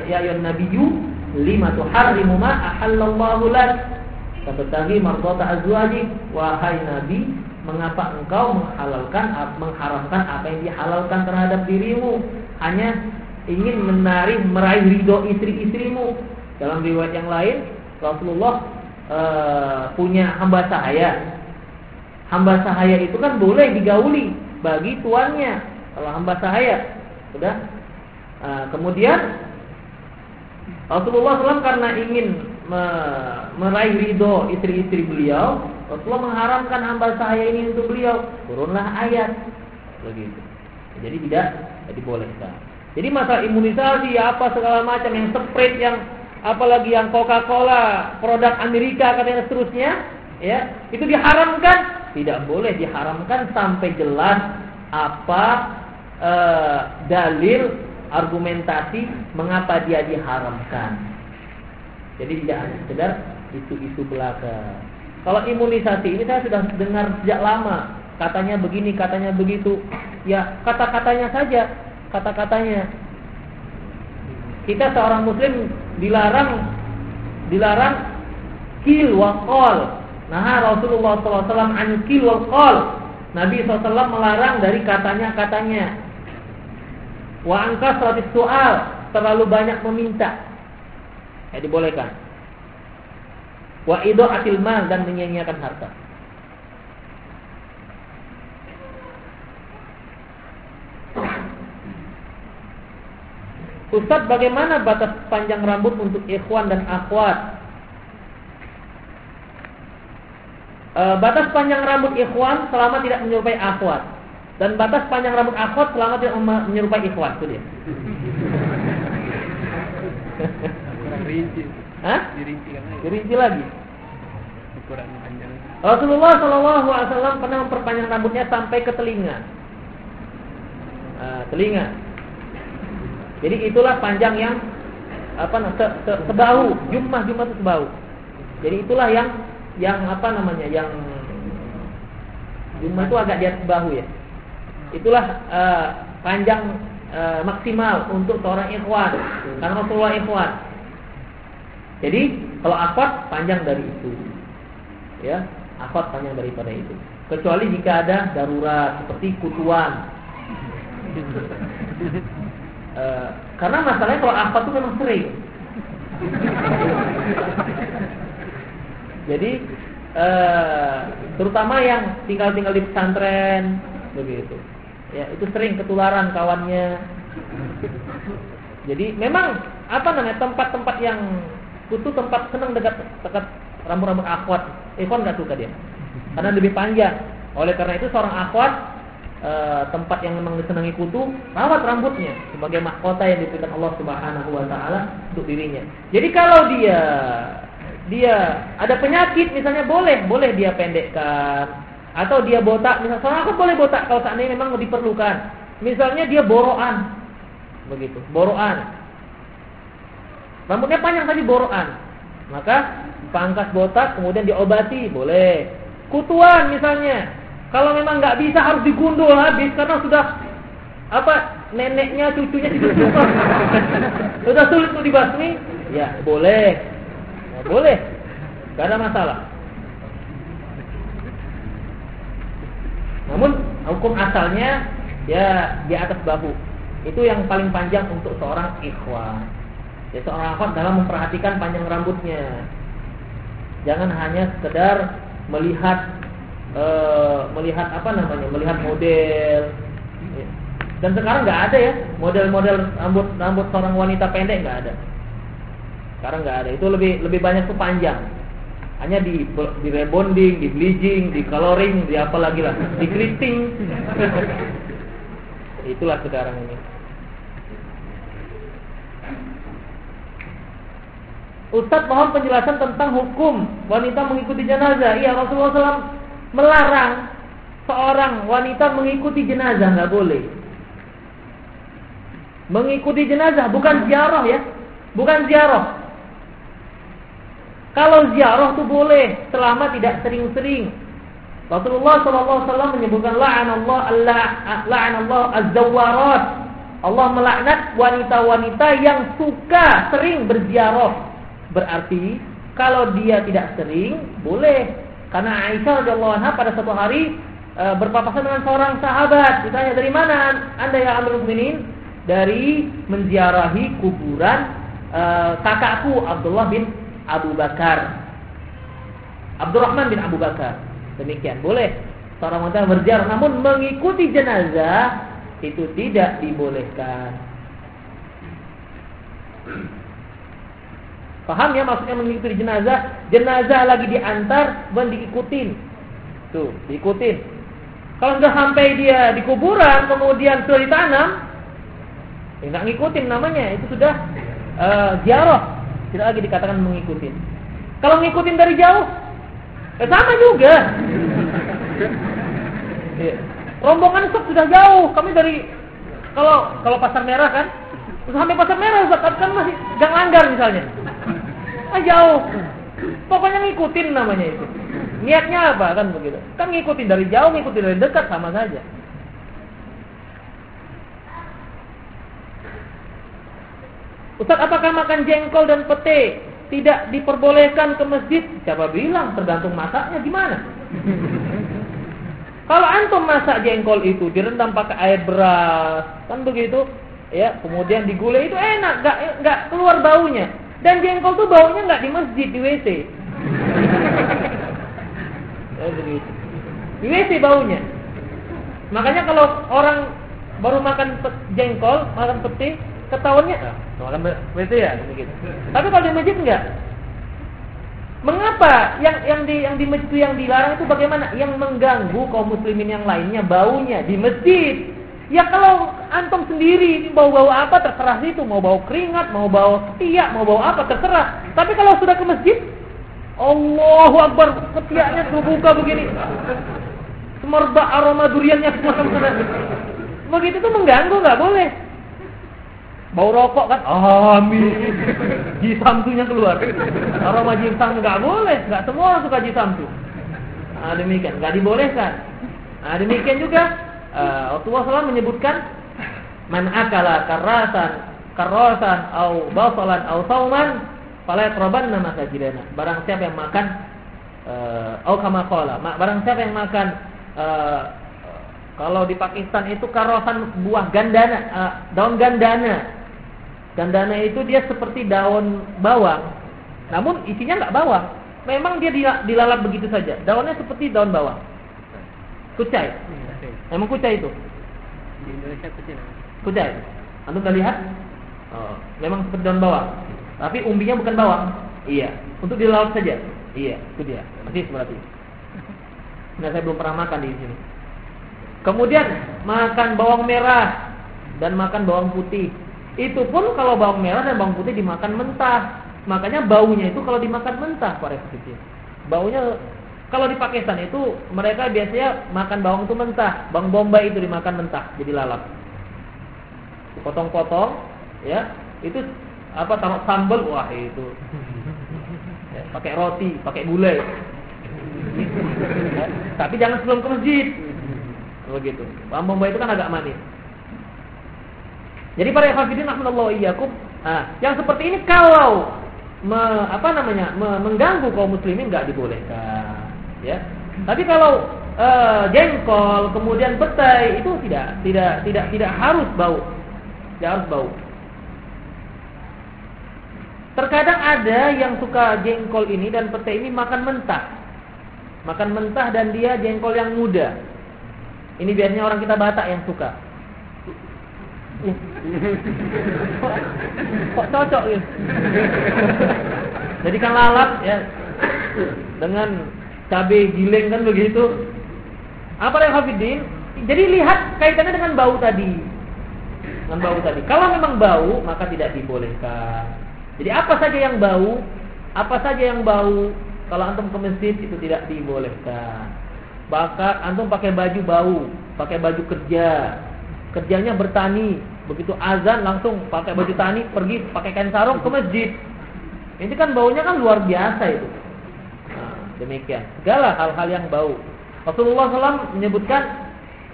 ya ya nabiyyu lima tuharrimu ma ahallallahu lak tabtaghi mardata azwajik wahai nabi mengapa engkau menghalalkan mengharamkan apa yang dihalalkan terhadap dirimu hanya ingin menarik meraih ridho istri-istrimu dalam riwayat yang lain Rasulullah uh, punya hamba sahaya. Hamba sahaya itu kan boleh digauli bagi tuannya. Kalau hamba sahaya, sudah. Uh, kemudian Rasulullah SAW karena ingin me meraih ridho istri-istri beliau, Rasulullah mengharamkan hamba sahaya ini untuk beliau. Turunlah ayat begitu. Jadi tidak dibolehkan. Jadi masalah imunisasi apa segala macam yang spread yang apalagi yang Coca-Cola, produk Amerika katanya seterusnya, ya, itu diharamkan? Tidak boleh diharamkan sampai jelas apa e, dalil argumentasi mengapa dia diharamkan. Jadi tidak hanya sekedar isu-isu belaka. Kalau imunisasi ini saya sudah dengar sejak lama, katanya begini, katanya begitu. Ya, kata-katanya saja, kata-katanya. Kita seorang muslim dilarang dilarang kil wa qal. Nah, Rasulullah SAW an kil wa qal. Nabi SAW melarang dari katanya-katanya. Wa angka seratus soal terlalu banyak meminta. Ya dibolehkan. Wa atil mal dan menyia-nyiakan harta. Ustaz bagaimana batas panjang rambut untuk ikhwan dan akhwat? E, batas panjang rambut ikhwan selama tidak menyerupai akhwat dan batas panjang rambut akhwat selama tidak menyerupai ikhwan itu dia. Hah? Dirinci? Dirinci lagi. Ukuran panjang. Rasulullah Shallallahu Alaihi Wasallam pernah memperpanjang rambutnya sampai ke telinga. Uh, telinga. Jadi itulah panjang yang apa se, se, sebahu, jumlah jumlah itu sebahu. Jadi itulah yang yang apa namanya yang jumlah itu agak di atas bahu ya. Itulah uh, panjang uh, maksimal untuk seorang ikhwan karena Rasulullah ikhwan. Jadi kalau akhwat panjang dari itu. Ya, akhwat panjang daripada itu. Kecuali jika ada darurat seperti kutuan. Eh, karena masalahnya kalau apa tuh memang sering. Jadi uh, terutama yang tinggal-tinggal di pesantren begitu. Ya, itu sering ketularan kawannya. Jadi memang apa namanya tempat-tempat yang kutu tempat senang dekat dekat rambut-rambut akhwat. Ikhwan nggak suka dia. Karena lebih panjang. Oleh karena itu seorang akhwat e, tempat yang memang disenangi kutu, rawat rambutnya sebagai mahkota yang diberikan Allah Subhanahu wa taala untuk dirinya. Jadi kalau dia dia ada penyakit misalnya boleh, boleh dia pendekkan atau dia botak, misalnya kan boleh botak kalau seandainya memang diperlukan. Misalnya dia boroan. Begitu, boroan. Rambutnya panjang tadi boroan. Maka pangkas botak kemudian diobati, boleh. Kutuan misalnya, kalau memang nggak bisa harus digundul habis karena sudah apa neneknya cucunya sudah (laughs) sudah sulit untuk dibasmi, ya boleh, ya, boleh, nggak ada masalah. Namun hukum asalnya ya di atas bahu. Itu yang paling panjang untuk seorang ikhwan. Ya seorang ikhwan dalam memperhatikan panjang rambutnya. Jangan hanya sekedar melihat e, melihat apa namanya melihat model dan sekarang nggak ada ya model-model rambut rambut seorang wanita pendek nggak ada Sekarang nggak ada. Itu lebih lebih banyak tuh panjang. Hanya di di rebonding, di bleaching, di coloring, di apa lagi lah, di keriting. (laughs) Itulah sekarang ini. Ustadz mohon penjelasan tentang hukum wanita mengikuti jenazah. Iya Rasulullah SAW melarang seorang wanita mengikuti jenazah nggak boleh. Mengikuti jenazah bukan ziarah ya, bukan ziarah. Kalau ziarah itu boleh selama tidak sering-sering. Rasulullah SAW menyebutkan la'anallah Allah la'anallah az-zawwarat. Allah melaknat wanita-wanita yang suka sering berziarah Berarti kalau dia tidak sering boleh karena Aisyah radhiyallahu anha pada suatu hari e, berpapasan dengan seorang sahabat. Ditanya dari mana Anda ya Amirul Mukminin? Dari menziarahi kuburan e, kakakku Abdullah bin Abu Bakar. Abdurrahman bin Abu Bakar. Demikian boleh seorang wanita berziarah namun mengikuti jenazah itu tidak dibolehkan. Paham ya maksudnya mengikuti jenazah? Jenazah lagi diantar, bukan diikutin. Tuh, diikutin. Kalau sudah sampai dia di kuburan, kemudian sudah ditanam, ya nggak ngikutin namanya. Itu sudah uh, ziarah. Tidak lagi dikatakan mengikuti. Kalau ngikutin dari jauh, ya sama juga. (laughs) ya. Rombongan Ustaz sudah jauh. Kami dari kalau kalau pasar merah kan, sampai pasar merah Ustaz, kan masih gang langgar misalnya ah jauh. Pokoknya ngikutin namanya itu. Niatnya apa kan begitu? Kan ngikutin dari jauh, ngikutin dari dekat sama saja. Ustaz, apakah makan jengkol dan pete tidak diperbolehkan ke masjid? Siapa bilang? Tergantung masaknya gimana. Kalau antum masak jengkol itu direndam pakai air beras, kan begitu, ya, kemudian digulai itu enak, nggak nggak keluar baunya. Dan jengkol tuh baunya nggak di masjid, di WC. (laughs) oh. Di WC baunya. Makanya kalau orang baru makan jengkol, makan peti, ketahuannya ah, makan WC ya, begitu. Tapi kalau di masjid enggak. Mengapa yang yang di yang di masjid itu yang dilarang itu bagaimana? Yang mengganggu kaum muslimin yang lainnya baunya di masjid. Ya kalau antum sendiri bau-bau apa terserah situ, mau bau keringat, mau bau ketiak, mau bau apa terserah. Tapi kalau sudah ke masjid, Allahu Akbar, ketiaknya terbuka begini. Semerbak aroma duriannya semua sama Begitu tuh mengganggu, nggak boleh. Bau rokok kan, amin. Jisamtunya keluar. Aroma jisam nggak boleh, nggak semua orang suka jisamtu. Nah, demikian, nggak dibolehkan. Nah, demikian juga uh, Rasulullah SAW menyebutkan man akala karasan karasan au basalan au sauman fala yaqrabanna masajidana. Barang siapa yang makan uh, au kama barang siapa yang makan uh, kalau di Pakistan itu karosan buah gandana, daun gandana. Gandana itu dia seperti daun bawang, namun isinya nggak bawang. Memang dia dilalap begitu saja. Daunnya seperti daun bawang. Kucai. Emang kucai itu? Di Indonesia kucai. Kucai. Anda sudah lihat? Oh, memang seperti daun bawang. Tapi umbinya bukan bawang. Iya. Untuk dilaut saja. Iya, itu dia. Persis berarti. Nah, saya belum pernah makan di sini. Kemudian makan bawang merah dan makan bawang putih. Itu pun kalau bawang merah dan bawang putih dimakan mentah. Makanya baunya itu kalau dimakan mentah, Pak Refsiti. Baunya kalau di Pakistan itu mereka biasanya makan bawang itu mentah, bawang bombay itu dimakan mentah, jadi lalap. Potong-potong, ya, itu apa taruh sambal, wah itu. Ya, pakai roti, pakai gulai. Ya, tapi jangan sebelum ke masjid. Begitu. Bawang bombay itu kan agak manis. Jadi para hafidin rahmanallahu iyyakum, nah, yang seperti ini kalau me, apa namanya me, mengganggu kaum muslimin nggak dibolehkan ya. Tapi kalau uh, jengkol kemudian petai itu tidak tidak tidak tidak harus bau. Tidak harus bau. Terkadang ada yang suka jengkol ini dan petai ini makan mentah. Makan mentah dan dia jengkol yang muda. Ini biasanya orang kita Batak yang suka. Kok cocok ya? Jadikan lalat ya dengan cabai giling kan begitu. Apa yang Hafidin? Jadi lihat kaitannya dengan bau tadi. Dengan bau tadi. Kalau memang bau, maka tidak dibolehkan. Jadi apa saja yang bau, apa saja yang bau, kalau antum ke masjid itu tidak dibolehkan. Bahkan antum pakai baju bau, pakai baju kerja, kerjanya bertani, begitu azan langsung pakai baju tani pergi pakai kain sarung ke masjid. Ini kan baunya kan luar biasa itu. Demikian. Segala hal-hal yang bau. Rasulullah SAW menyebutkan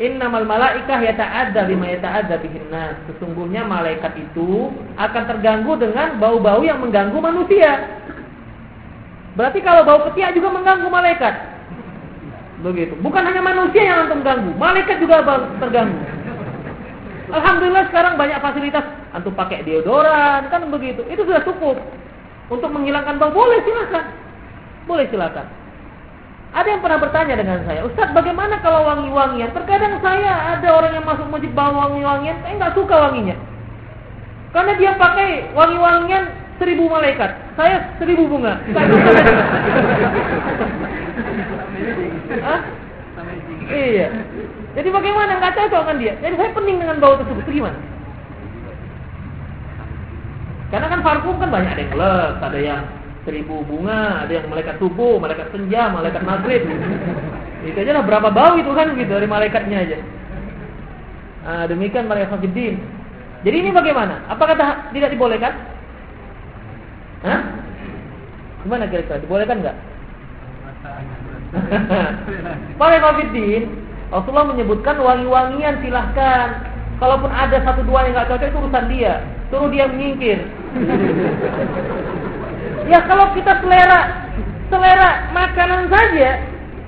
Innamal malaikah yata'adda bima yata'adda bihin nas. Sesungguhnya malaikat itu akan terganggu dengan bau-bau yang mengganggu manusia. Berarti kalau bau ketiak juga mengganggu malaikat. Begitu. Bukan hanya manusia yang antum ganggu, malaikat juga terganggu. Alhamdulillah sekarang banyak fasilitas antum pakai deodoran kan begitu. Itu sudah cukup untuk menghilangkan bau. Boleh silakan. Boleh silakan. Ada yang pernah bertanya dengan saya, Ustaz bagaimana kalau wangi-wangian? Terkadang saya ada orang yang masuk masjid bawa wangi-wangian, saya nggak suka wanginya. Karena dia pakai wangi-wangian seribu malaikat, saya seribu bunga. (laughs) Hah? Iya. Jadi bagaimana? Nggak cocok kan dia. Jadi saya pening dengan bau tersebut. Itu gimana? Karena kan parfum kan banyak ada yang les, ada yang seribu bunga, ada yang malaikat subuh, malaikat senja, malaikat maghrib. Itu aja lah berapa bau itu kan gitu dari malaikatnya aja. Nah, demikian malaikat Fakidin. Jadi ini bagaimana? Apakah tidak dibolehkan? Hah? Gimana kira-kira? Dibolehkan nggak? (laughs) Malaikat Fakidin, Rasulullah menyebutkan wangi-wangian silahkan. Kalaupun ada satu dua yang nggak cocok itu urusan dia. Suruh dia menyingkir. (laughs) Ya kalau kita selera selera makanan saja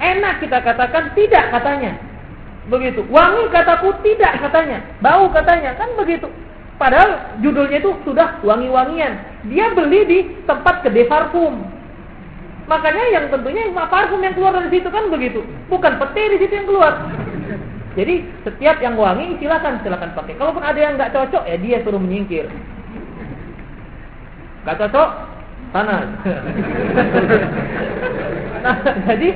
enak kita katakan tidak katanya. Begitu. Wangi kataku tidak katanya. Bau katanya kan begitu. Padahal judulnya itu sudah wangi-wangian. Dia beli di tempat kedai parfum. Makanya yang tentunya yang parfum yang keluar dari situ kan begitu. Bukan peti di situ yang keluar. Jadi setiap yang wangi silakan silakan pakai. Kalaupun ada yang nggak cocok ya dia suruh menyingkir. Gak cocok sana. (laughs) nah, jadi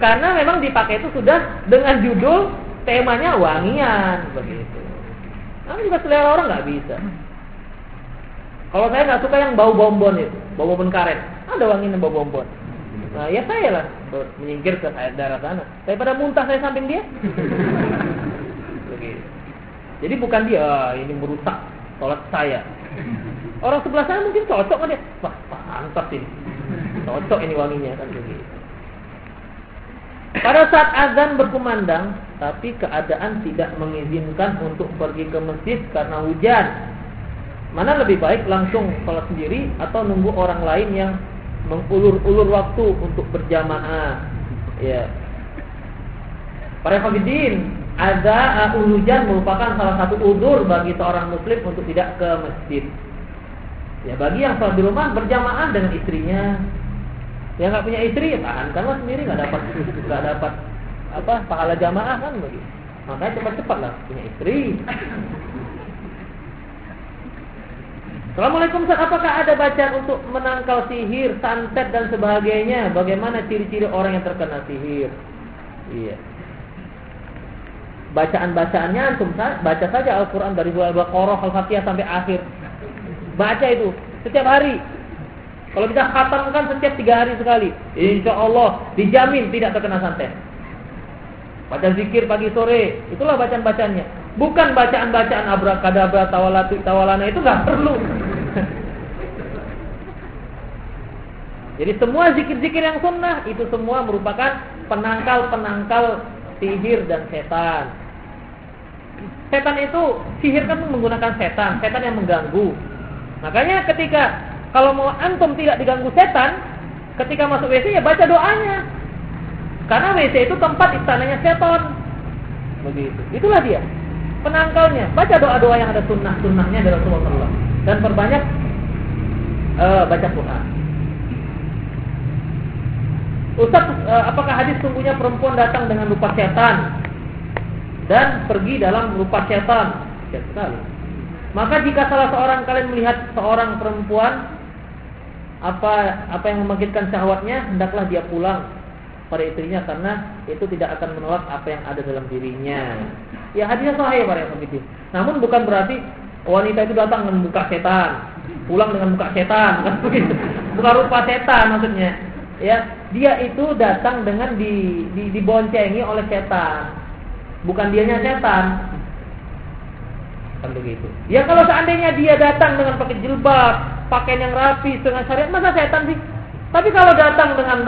karena memang dipakai itu sudah dengan judul temanya wangian begitu. Nah, juga selera orang nggak bisa. Kalau saya nggak suka yang bau bonbon itu, bau bonbon karet, ada wanginya bau bonbon. Nah, ya saya lah menyingkir ke daerah sana. Daripada muntah saya samping dia. (laughs) Begitu. Jadi bukan dia, ah, ini merusak sholat saya. Orang sebelah sana mungkin cocok kan dia. Wah, pantas ini. Cocok ini wanginya kan begitu. Pada saat azan berkumandang, tapi keadaan tidak mengizinkan untuk pergi ke masjid karena hujan. Mana lebih baik langsung sholat sendiri atau nunggu orang lain yang mengulur-ulur waktu untuk berjamaah? Ya. Para hafidin, ada hujan merupakan salah satu udur bagi seorang muslim untuk tidak ke masjid. Ya bagi yang sholat di rumah berjamaah dengan istrinya. Yang nggak punya istri ya tahankanlah sendiri nggak dapat nggak dapat apa pahala jamaah kan begitu. Makanya cepat-cepat lah punya istri. Assalamualaikum Ustaz, apakah ada bacaan untuk menangkal sihir, santet dan sebagainya? Bagaimana ciri-ciri orang yang terkena sihir? Iya. Bacaan-bacaannya antum baca saja Al-Qur'an dari Al-Baqarah, Al-Fatihah sampai akhir. Baca itu setiap hari. Kalau kita khatamkan setiap tiga hari sekali, insya Allah dijamin tidak terkena santet. Baca zikir pagi sore, itulah bacaan-bacaannya. Bukan bacaan-bacaan abrakadabra, tawalatu, tawalana itu nggak perlu. (laughs) Jadi semua zikir-zikir yang sunnah itu semua merupakan penangkal-penangkal sihir dan setan. Setan itu sihir kan menggunakan setan, setan yang mengganggu. Makanya ketika kalau mau antum tidak diganggu setan, ketika masuk WC ya baca doanya. Karena WC itu tempat istananya setan. Begitu. Itulah dia. Penangkalnya. Baca doa-doa yang ada sunnah-sunnahnya dari Rasulullah dan perbanyak uh, baca Quran. Ustaz, uh, apakah hadis sungguhnya perempuan datang dengan rupa setan dan pergi dalam rupa setan? Sekali. Maka jika salah seorang kalian melihat seorang perempuan apa apa yang membangkitkan syahwatnya, hendaklah dia pulang pada istrinya karena itu tidak akan menolak apa yang ada dalam dirinya. Ya hadisnya sahih para yang begitu. Namun bukan berarti wanita itu datang dengan muka setan, pulang dengan muka setan, bukan begitu. Bukan rupa setan maksudnya. Ya, dia itu datang dengan di, di diboncengi oleh setan. Bukan dianya setan. Kan begitu. Ya kalau seandainya dia datang dengan pakai jilbab, pakaian yang rapi, dengan syariat, masa setan sih? Tapi kalau datang dengan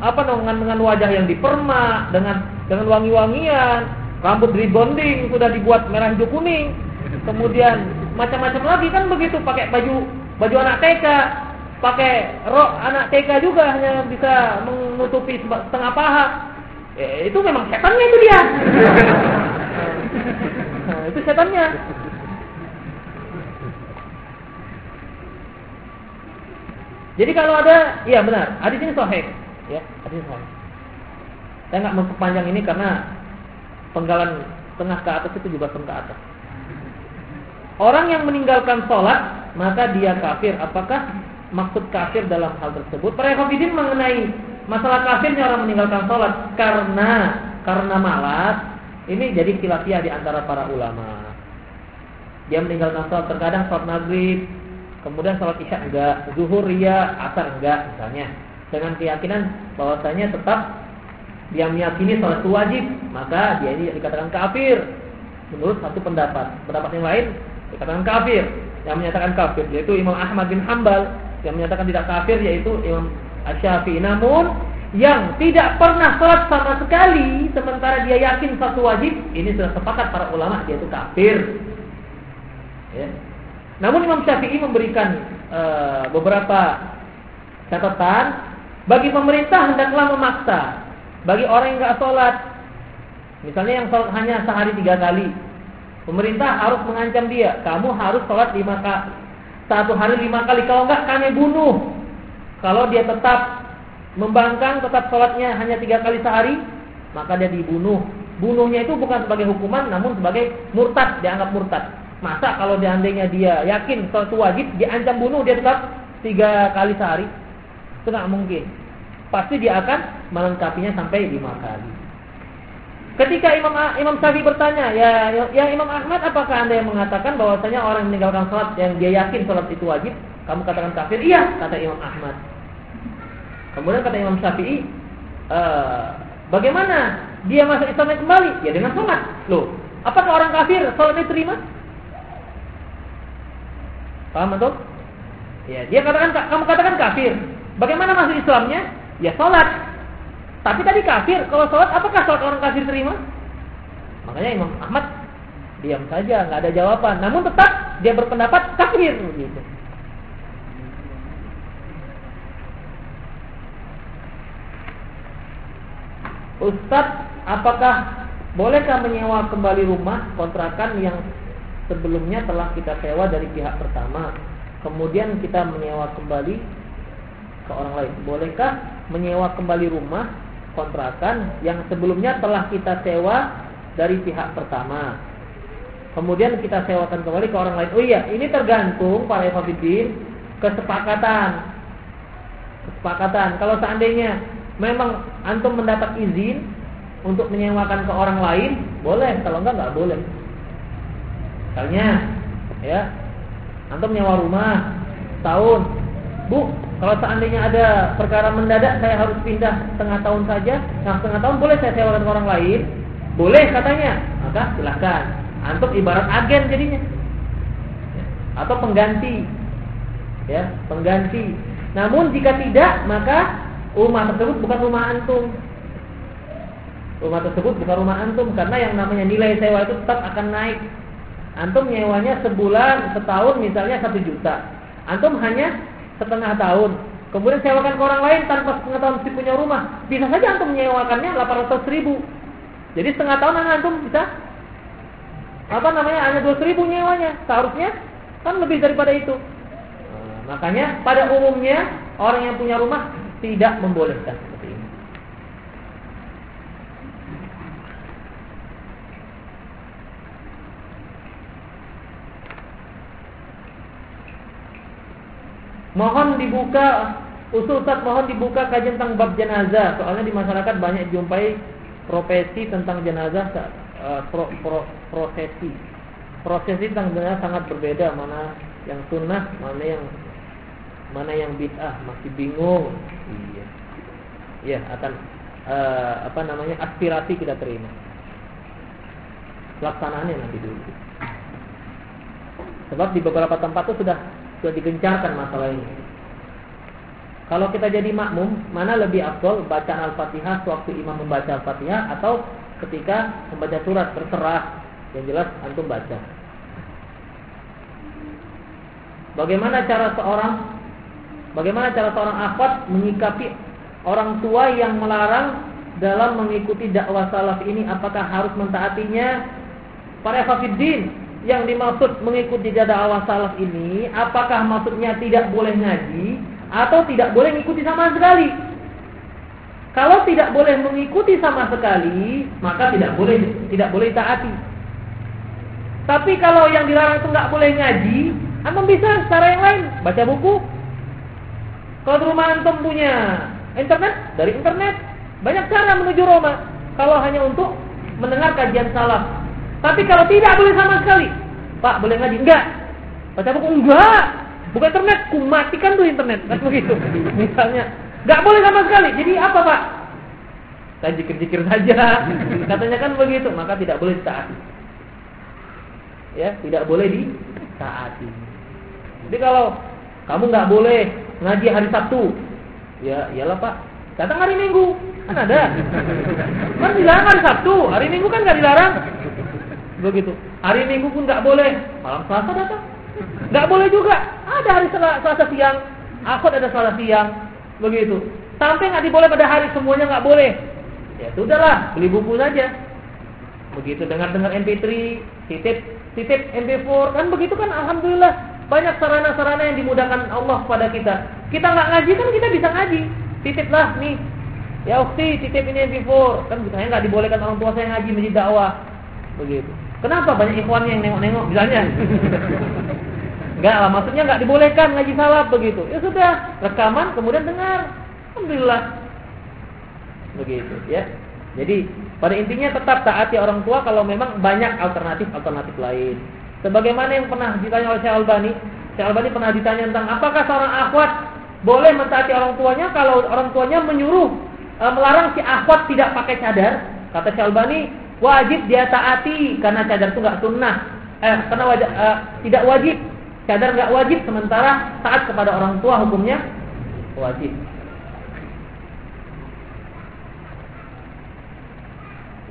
apa dengan dengan wajah yang dipermak, dengan dengan wangi-wangian, rambut rebonding sudah dibuat merah hijau kuning, kemudian macam-macam lagi kan begitu pakai baju baju anak TK, pakai rok anak TK juga hanya bisa menutupi setengah paha. Eh, itu memang setannya itu dia. (laughs) nah, itu setannya. Jadi kalau ada, iya benar, hadis ini sahih, ya, hadis sahih. Saya nggak memperpanjang ini karena penggalan tengah ke atas itu juga tengah ke atas. Orang yang meninggalkan sholat maka dia kafir. Apakah maksud kafir dalam hal tersebut? Para hafidin mengenai masalah kafirnya orang meninggalkan sholat karena karena malas. Ini jadi khilafiyah di antara para ulama. Dia meninggalkan sholat terkadang sholat maghrib, kemudian sholat isya enggak, zuhur ya, asar enggak misalnya. Dengan keyakinan bahwasanya tetap dia meyakini sholat itu wajib, maka dia ini dikatakan kafir. Menurut satu pendapat. Pendapat yang lain dikatakan kafir. Yang menyatakan kafir yaitu Imam Ahmad bin Hambal. Yang menyatakan tidak kafir yaitu Imam Asy-Syafi'i. Namun yang tidak pernah sholat sama sekali sementara dia yakin satu wajib, ini sudah sepakat para ulama dia itu kafir. Ya. Namun Imam Syafi'i memberikan e, beberapa catatan bagi pemerintah hendaklah memaksa bagi orang yang nggak sholat, misalnya yang sholat hanya sehari tiga kali, pemerintah harus mengancam dia, kamu harus sholat lima kali, satu hari lima kali, kalau nggak kami bunuh. Kalau dia tetap membangkang, tetap sholatnya hanya tiga kali sehari, maka dia dibunuh. Bunuhnya itu bukan sebagai hukuman, namun sebagai murtad, dianggap murtad. Masa kalau seandainya dia yakin sholat itu wajib, diancam bunuh, dia tetap tiga kali sehari? Itu nggak mungkin. Pasti dia akan melengkapinya sampai lima kali. Ketika Imam Imam Syafi'i bertanya, ya, ya Imam Ahmad, apakah anda yang mengatakan bahwasanya orang yang meninggalkan sholat yang dia yakin sholat itu wajib, kamu katakan kafir? Iya, kata Imam Ahmad. Kemudian kata Imam Syafi'i, e, bagaimana dia masuk Islam kembali? Ya dengan sholat. Loh, apakah orang kafir sholatnya terima? Paham betul? Ya, dia katakan kamu katakan kafir. Bagaimana masuk Islamnya? Ya sholat. Tapi tadi kafir. Kalau sholat, apakah sholat orang kafir terima? Makanya Imam Ahmad diam saja, nggak ada jawaban. Namun tetap dia berpendapat kafir gitu. Ustadz, apakah bolehkah menyewa kembali rumah kontrakan yang sebelumnya telah kita sewa dari pihak pertama, kemudian kita menyewa kembali ke orang lain. Bolehkah menyewa kembali rumah kontrakan yang sebelumnya telah kita sewa dari pihak pertama? Kemudian kita sewakan kembali ke orang lain. Oh iya, ini tergantung para ikhwatiddin kesepakatan. Kesepakatan. Kalau seandainya memang antum mendapat izin untuk menyewakan ke orang lain, boleh. Kalau enggak enggak boleh. Misalnya, ya, antum nyewa rumah tahun, bu, kalau seandainya ada perkara mendadak saya harus pindah setengah tahun saja, nah setengah tahun boleh saya sewakan ke orang lain, boleh katanya, maka silahkan. Antum ibarat agen jadinya, atau pengganti, ya, pengganti. Namun jika tidak, maka rumah tersebut bukan rumah antum. Rumah tersebut bukan rumah antum karena yang namanya nilai sewa itu tetap akan naik Antum nyewanya sebulan, setahun misalnya satu juta. Antum hanya setengah tahun. Kemudian sewakan ke orang lain tanpa setengah tahun si punya rumah. Bisa saja antum menyewakannya 800 ribu. Jadi setengah tahun antum bisa apa namanya hanya 200 ribu nyewanya. Seharusnya kan lebih daripada itu. Nah, makanya pada umumnya orang yang punya rumah tidak membolehkan. Mohon dibuka usul Ustaz mohon dibuka kajian tentang bab jenazah. Soalnya di masyarakat banyak jumpai profesi tentang jenazah uh, pro, pro, prosesi. Prosesi tentang jenazah sangat berbeda mana yang sunnah, mana yang mana yang bid'ah, masih bingung. Iya. Ya, akan uh, apa namanya? aspirasi kita terima. Pelaksanaannya nanti dulu. Sebab di beberapa tempat itu sudah sudah digencarkan masalah ini. Kalau kita jadi makmum, mana lebih afdol bacaan Al-Fatihah sewaktu imam membaca Al-Fatihah atau ketika membaca surat terserah yang jelas antum baca. Bagaimana cara seorang bagaimana cara seorang akhwat menyikapi orang tua yang melarang dalam mengikuti dakwah salaf ini apakah harus mentaatinya? Para hafidin, yang dimaksud mengikuti dakwah salaf ini apakah maksudnya tidak boleh ngaji atau tidak boleh mengikuti sama sekali. Kalau tidak boleh mengikuti sama sekali, maka tidak boleh tidak boleh taati. Tapi kalau yang dilarang itu nggak boleh ngaji, antum bisa cara yang lain, baca buku. Kalau di rumah antum punya internet, dari internet banyak cara menuju Roma. Kalau hanya untuk mendengar kajian salaf. Tapi kalau tidak boleh sama sekali, Pak boleh ngaji? Enggak. Baca buku enggak. Bukan internet, ku matikan tuh internet, kan begitu. (laughs) Misalnya, nggak boleh sama sekali. Jadi apa pak? Saya jikir-jikir saja. (laughs) Katanya kan begitu, maka tidak boleh ditaati. Ya, tidak boleh ditaati. Jadi kalau kamu nggak boleh ngaji hari Sabtu, ya iyalah pak. Datang hari Minggu, kan ada. (laughs) Kan dilarang hari Sabtu, hari Minggu kan nggak dilarang. Begitu. Hari Minggu pun nggak boleh, malam Selasa datang. Nggak boleh juga. Ada hari Selasa siang, akhir ada Selasa siang, begitu. Sampai nggak diboleh pada hari semuanya nggak boleh. Ya sudahlah, beli buku saja. Begitu dengar-dengar MP3, titip titip MP4 kan begitu kan alhamdulillah banyak sarana-sarana yang dimudahkan Allah kepada kita. Kita nggak ngaji kan kita bisa ngaji. Titiplah nih. Ya ukti, titip ini MP4. Kan saya nggak dibolehkan orang tua saya ngaji menjadi dakwah. Begitu. Kenapa banyak ikhwan yang nengok-nengok misalnya? Enggak lah, maksudnya enggak dibolehkan ngaji salaf begitu. Ya sudah, rekaman kemudian dengar. Alhamdulillah. Begitu ya. Jadi pada intinya tetap taati orang tua kalau memang banyak alternatif-alternatif lain. Sebagaimana yang pernah ditanya oleh Syekh Albani, Syekh Albani pernah ditanya tentang apakah seorang akhwat boleh mentaati orang tuanya kalau orang tuanya menyuruh e, melarang si akhwat tidak pakai cadar. Kata Syekh Albani, wajib dia taati karena cadar itu nggak sunnah. Eh, karena wajib, eh, tidak wajib. Cadar nggak wajib sementara taat kepada orang tua hukumnya wajib.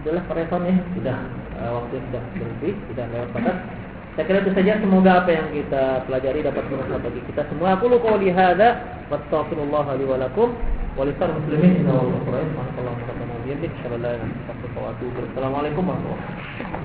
Itulah pereson ya, sudah uh, waktu sudah berhenti, sudah lewat batas. Saya kira itu saja semoga apa yang kita pelajari dapat bermanfaat bagi kita semua. Aku lu qouli hadza wa astaghfirullah li wa lakum wa lisal muslimin inna wa Assalamualaikum warahmatullahi wabarakatuh.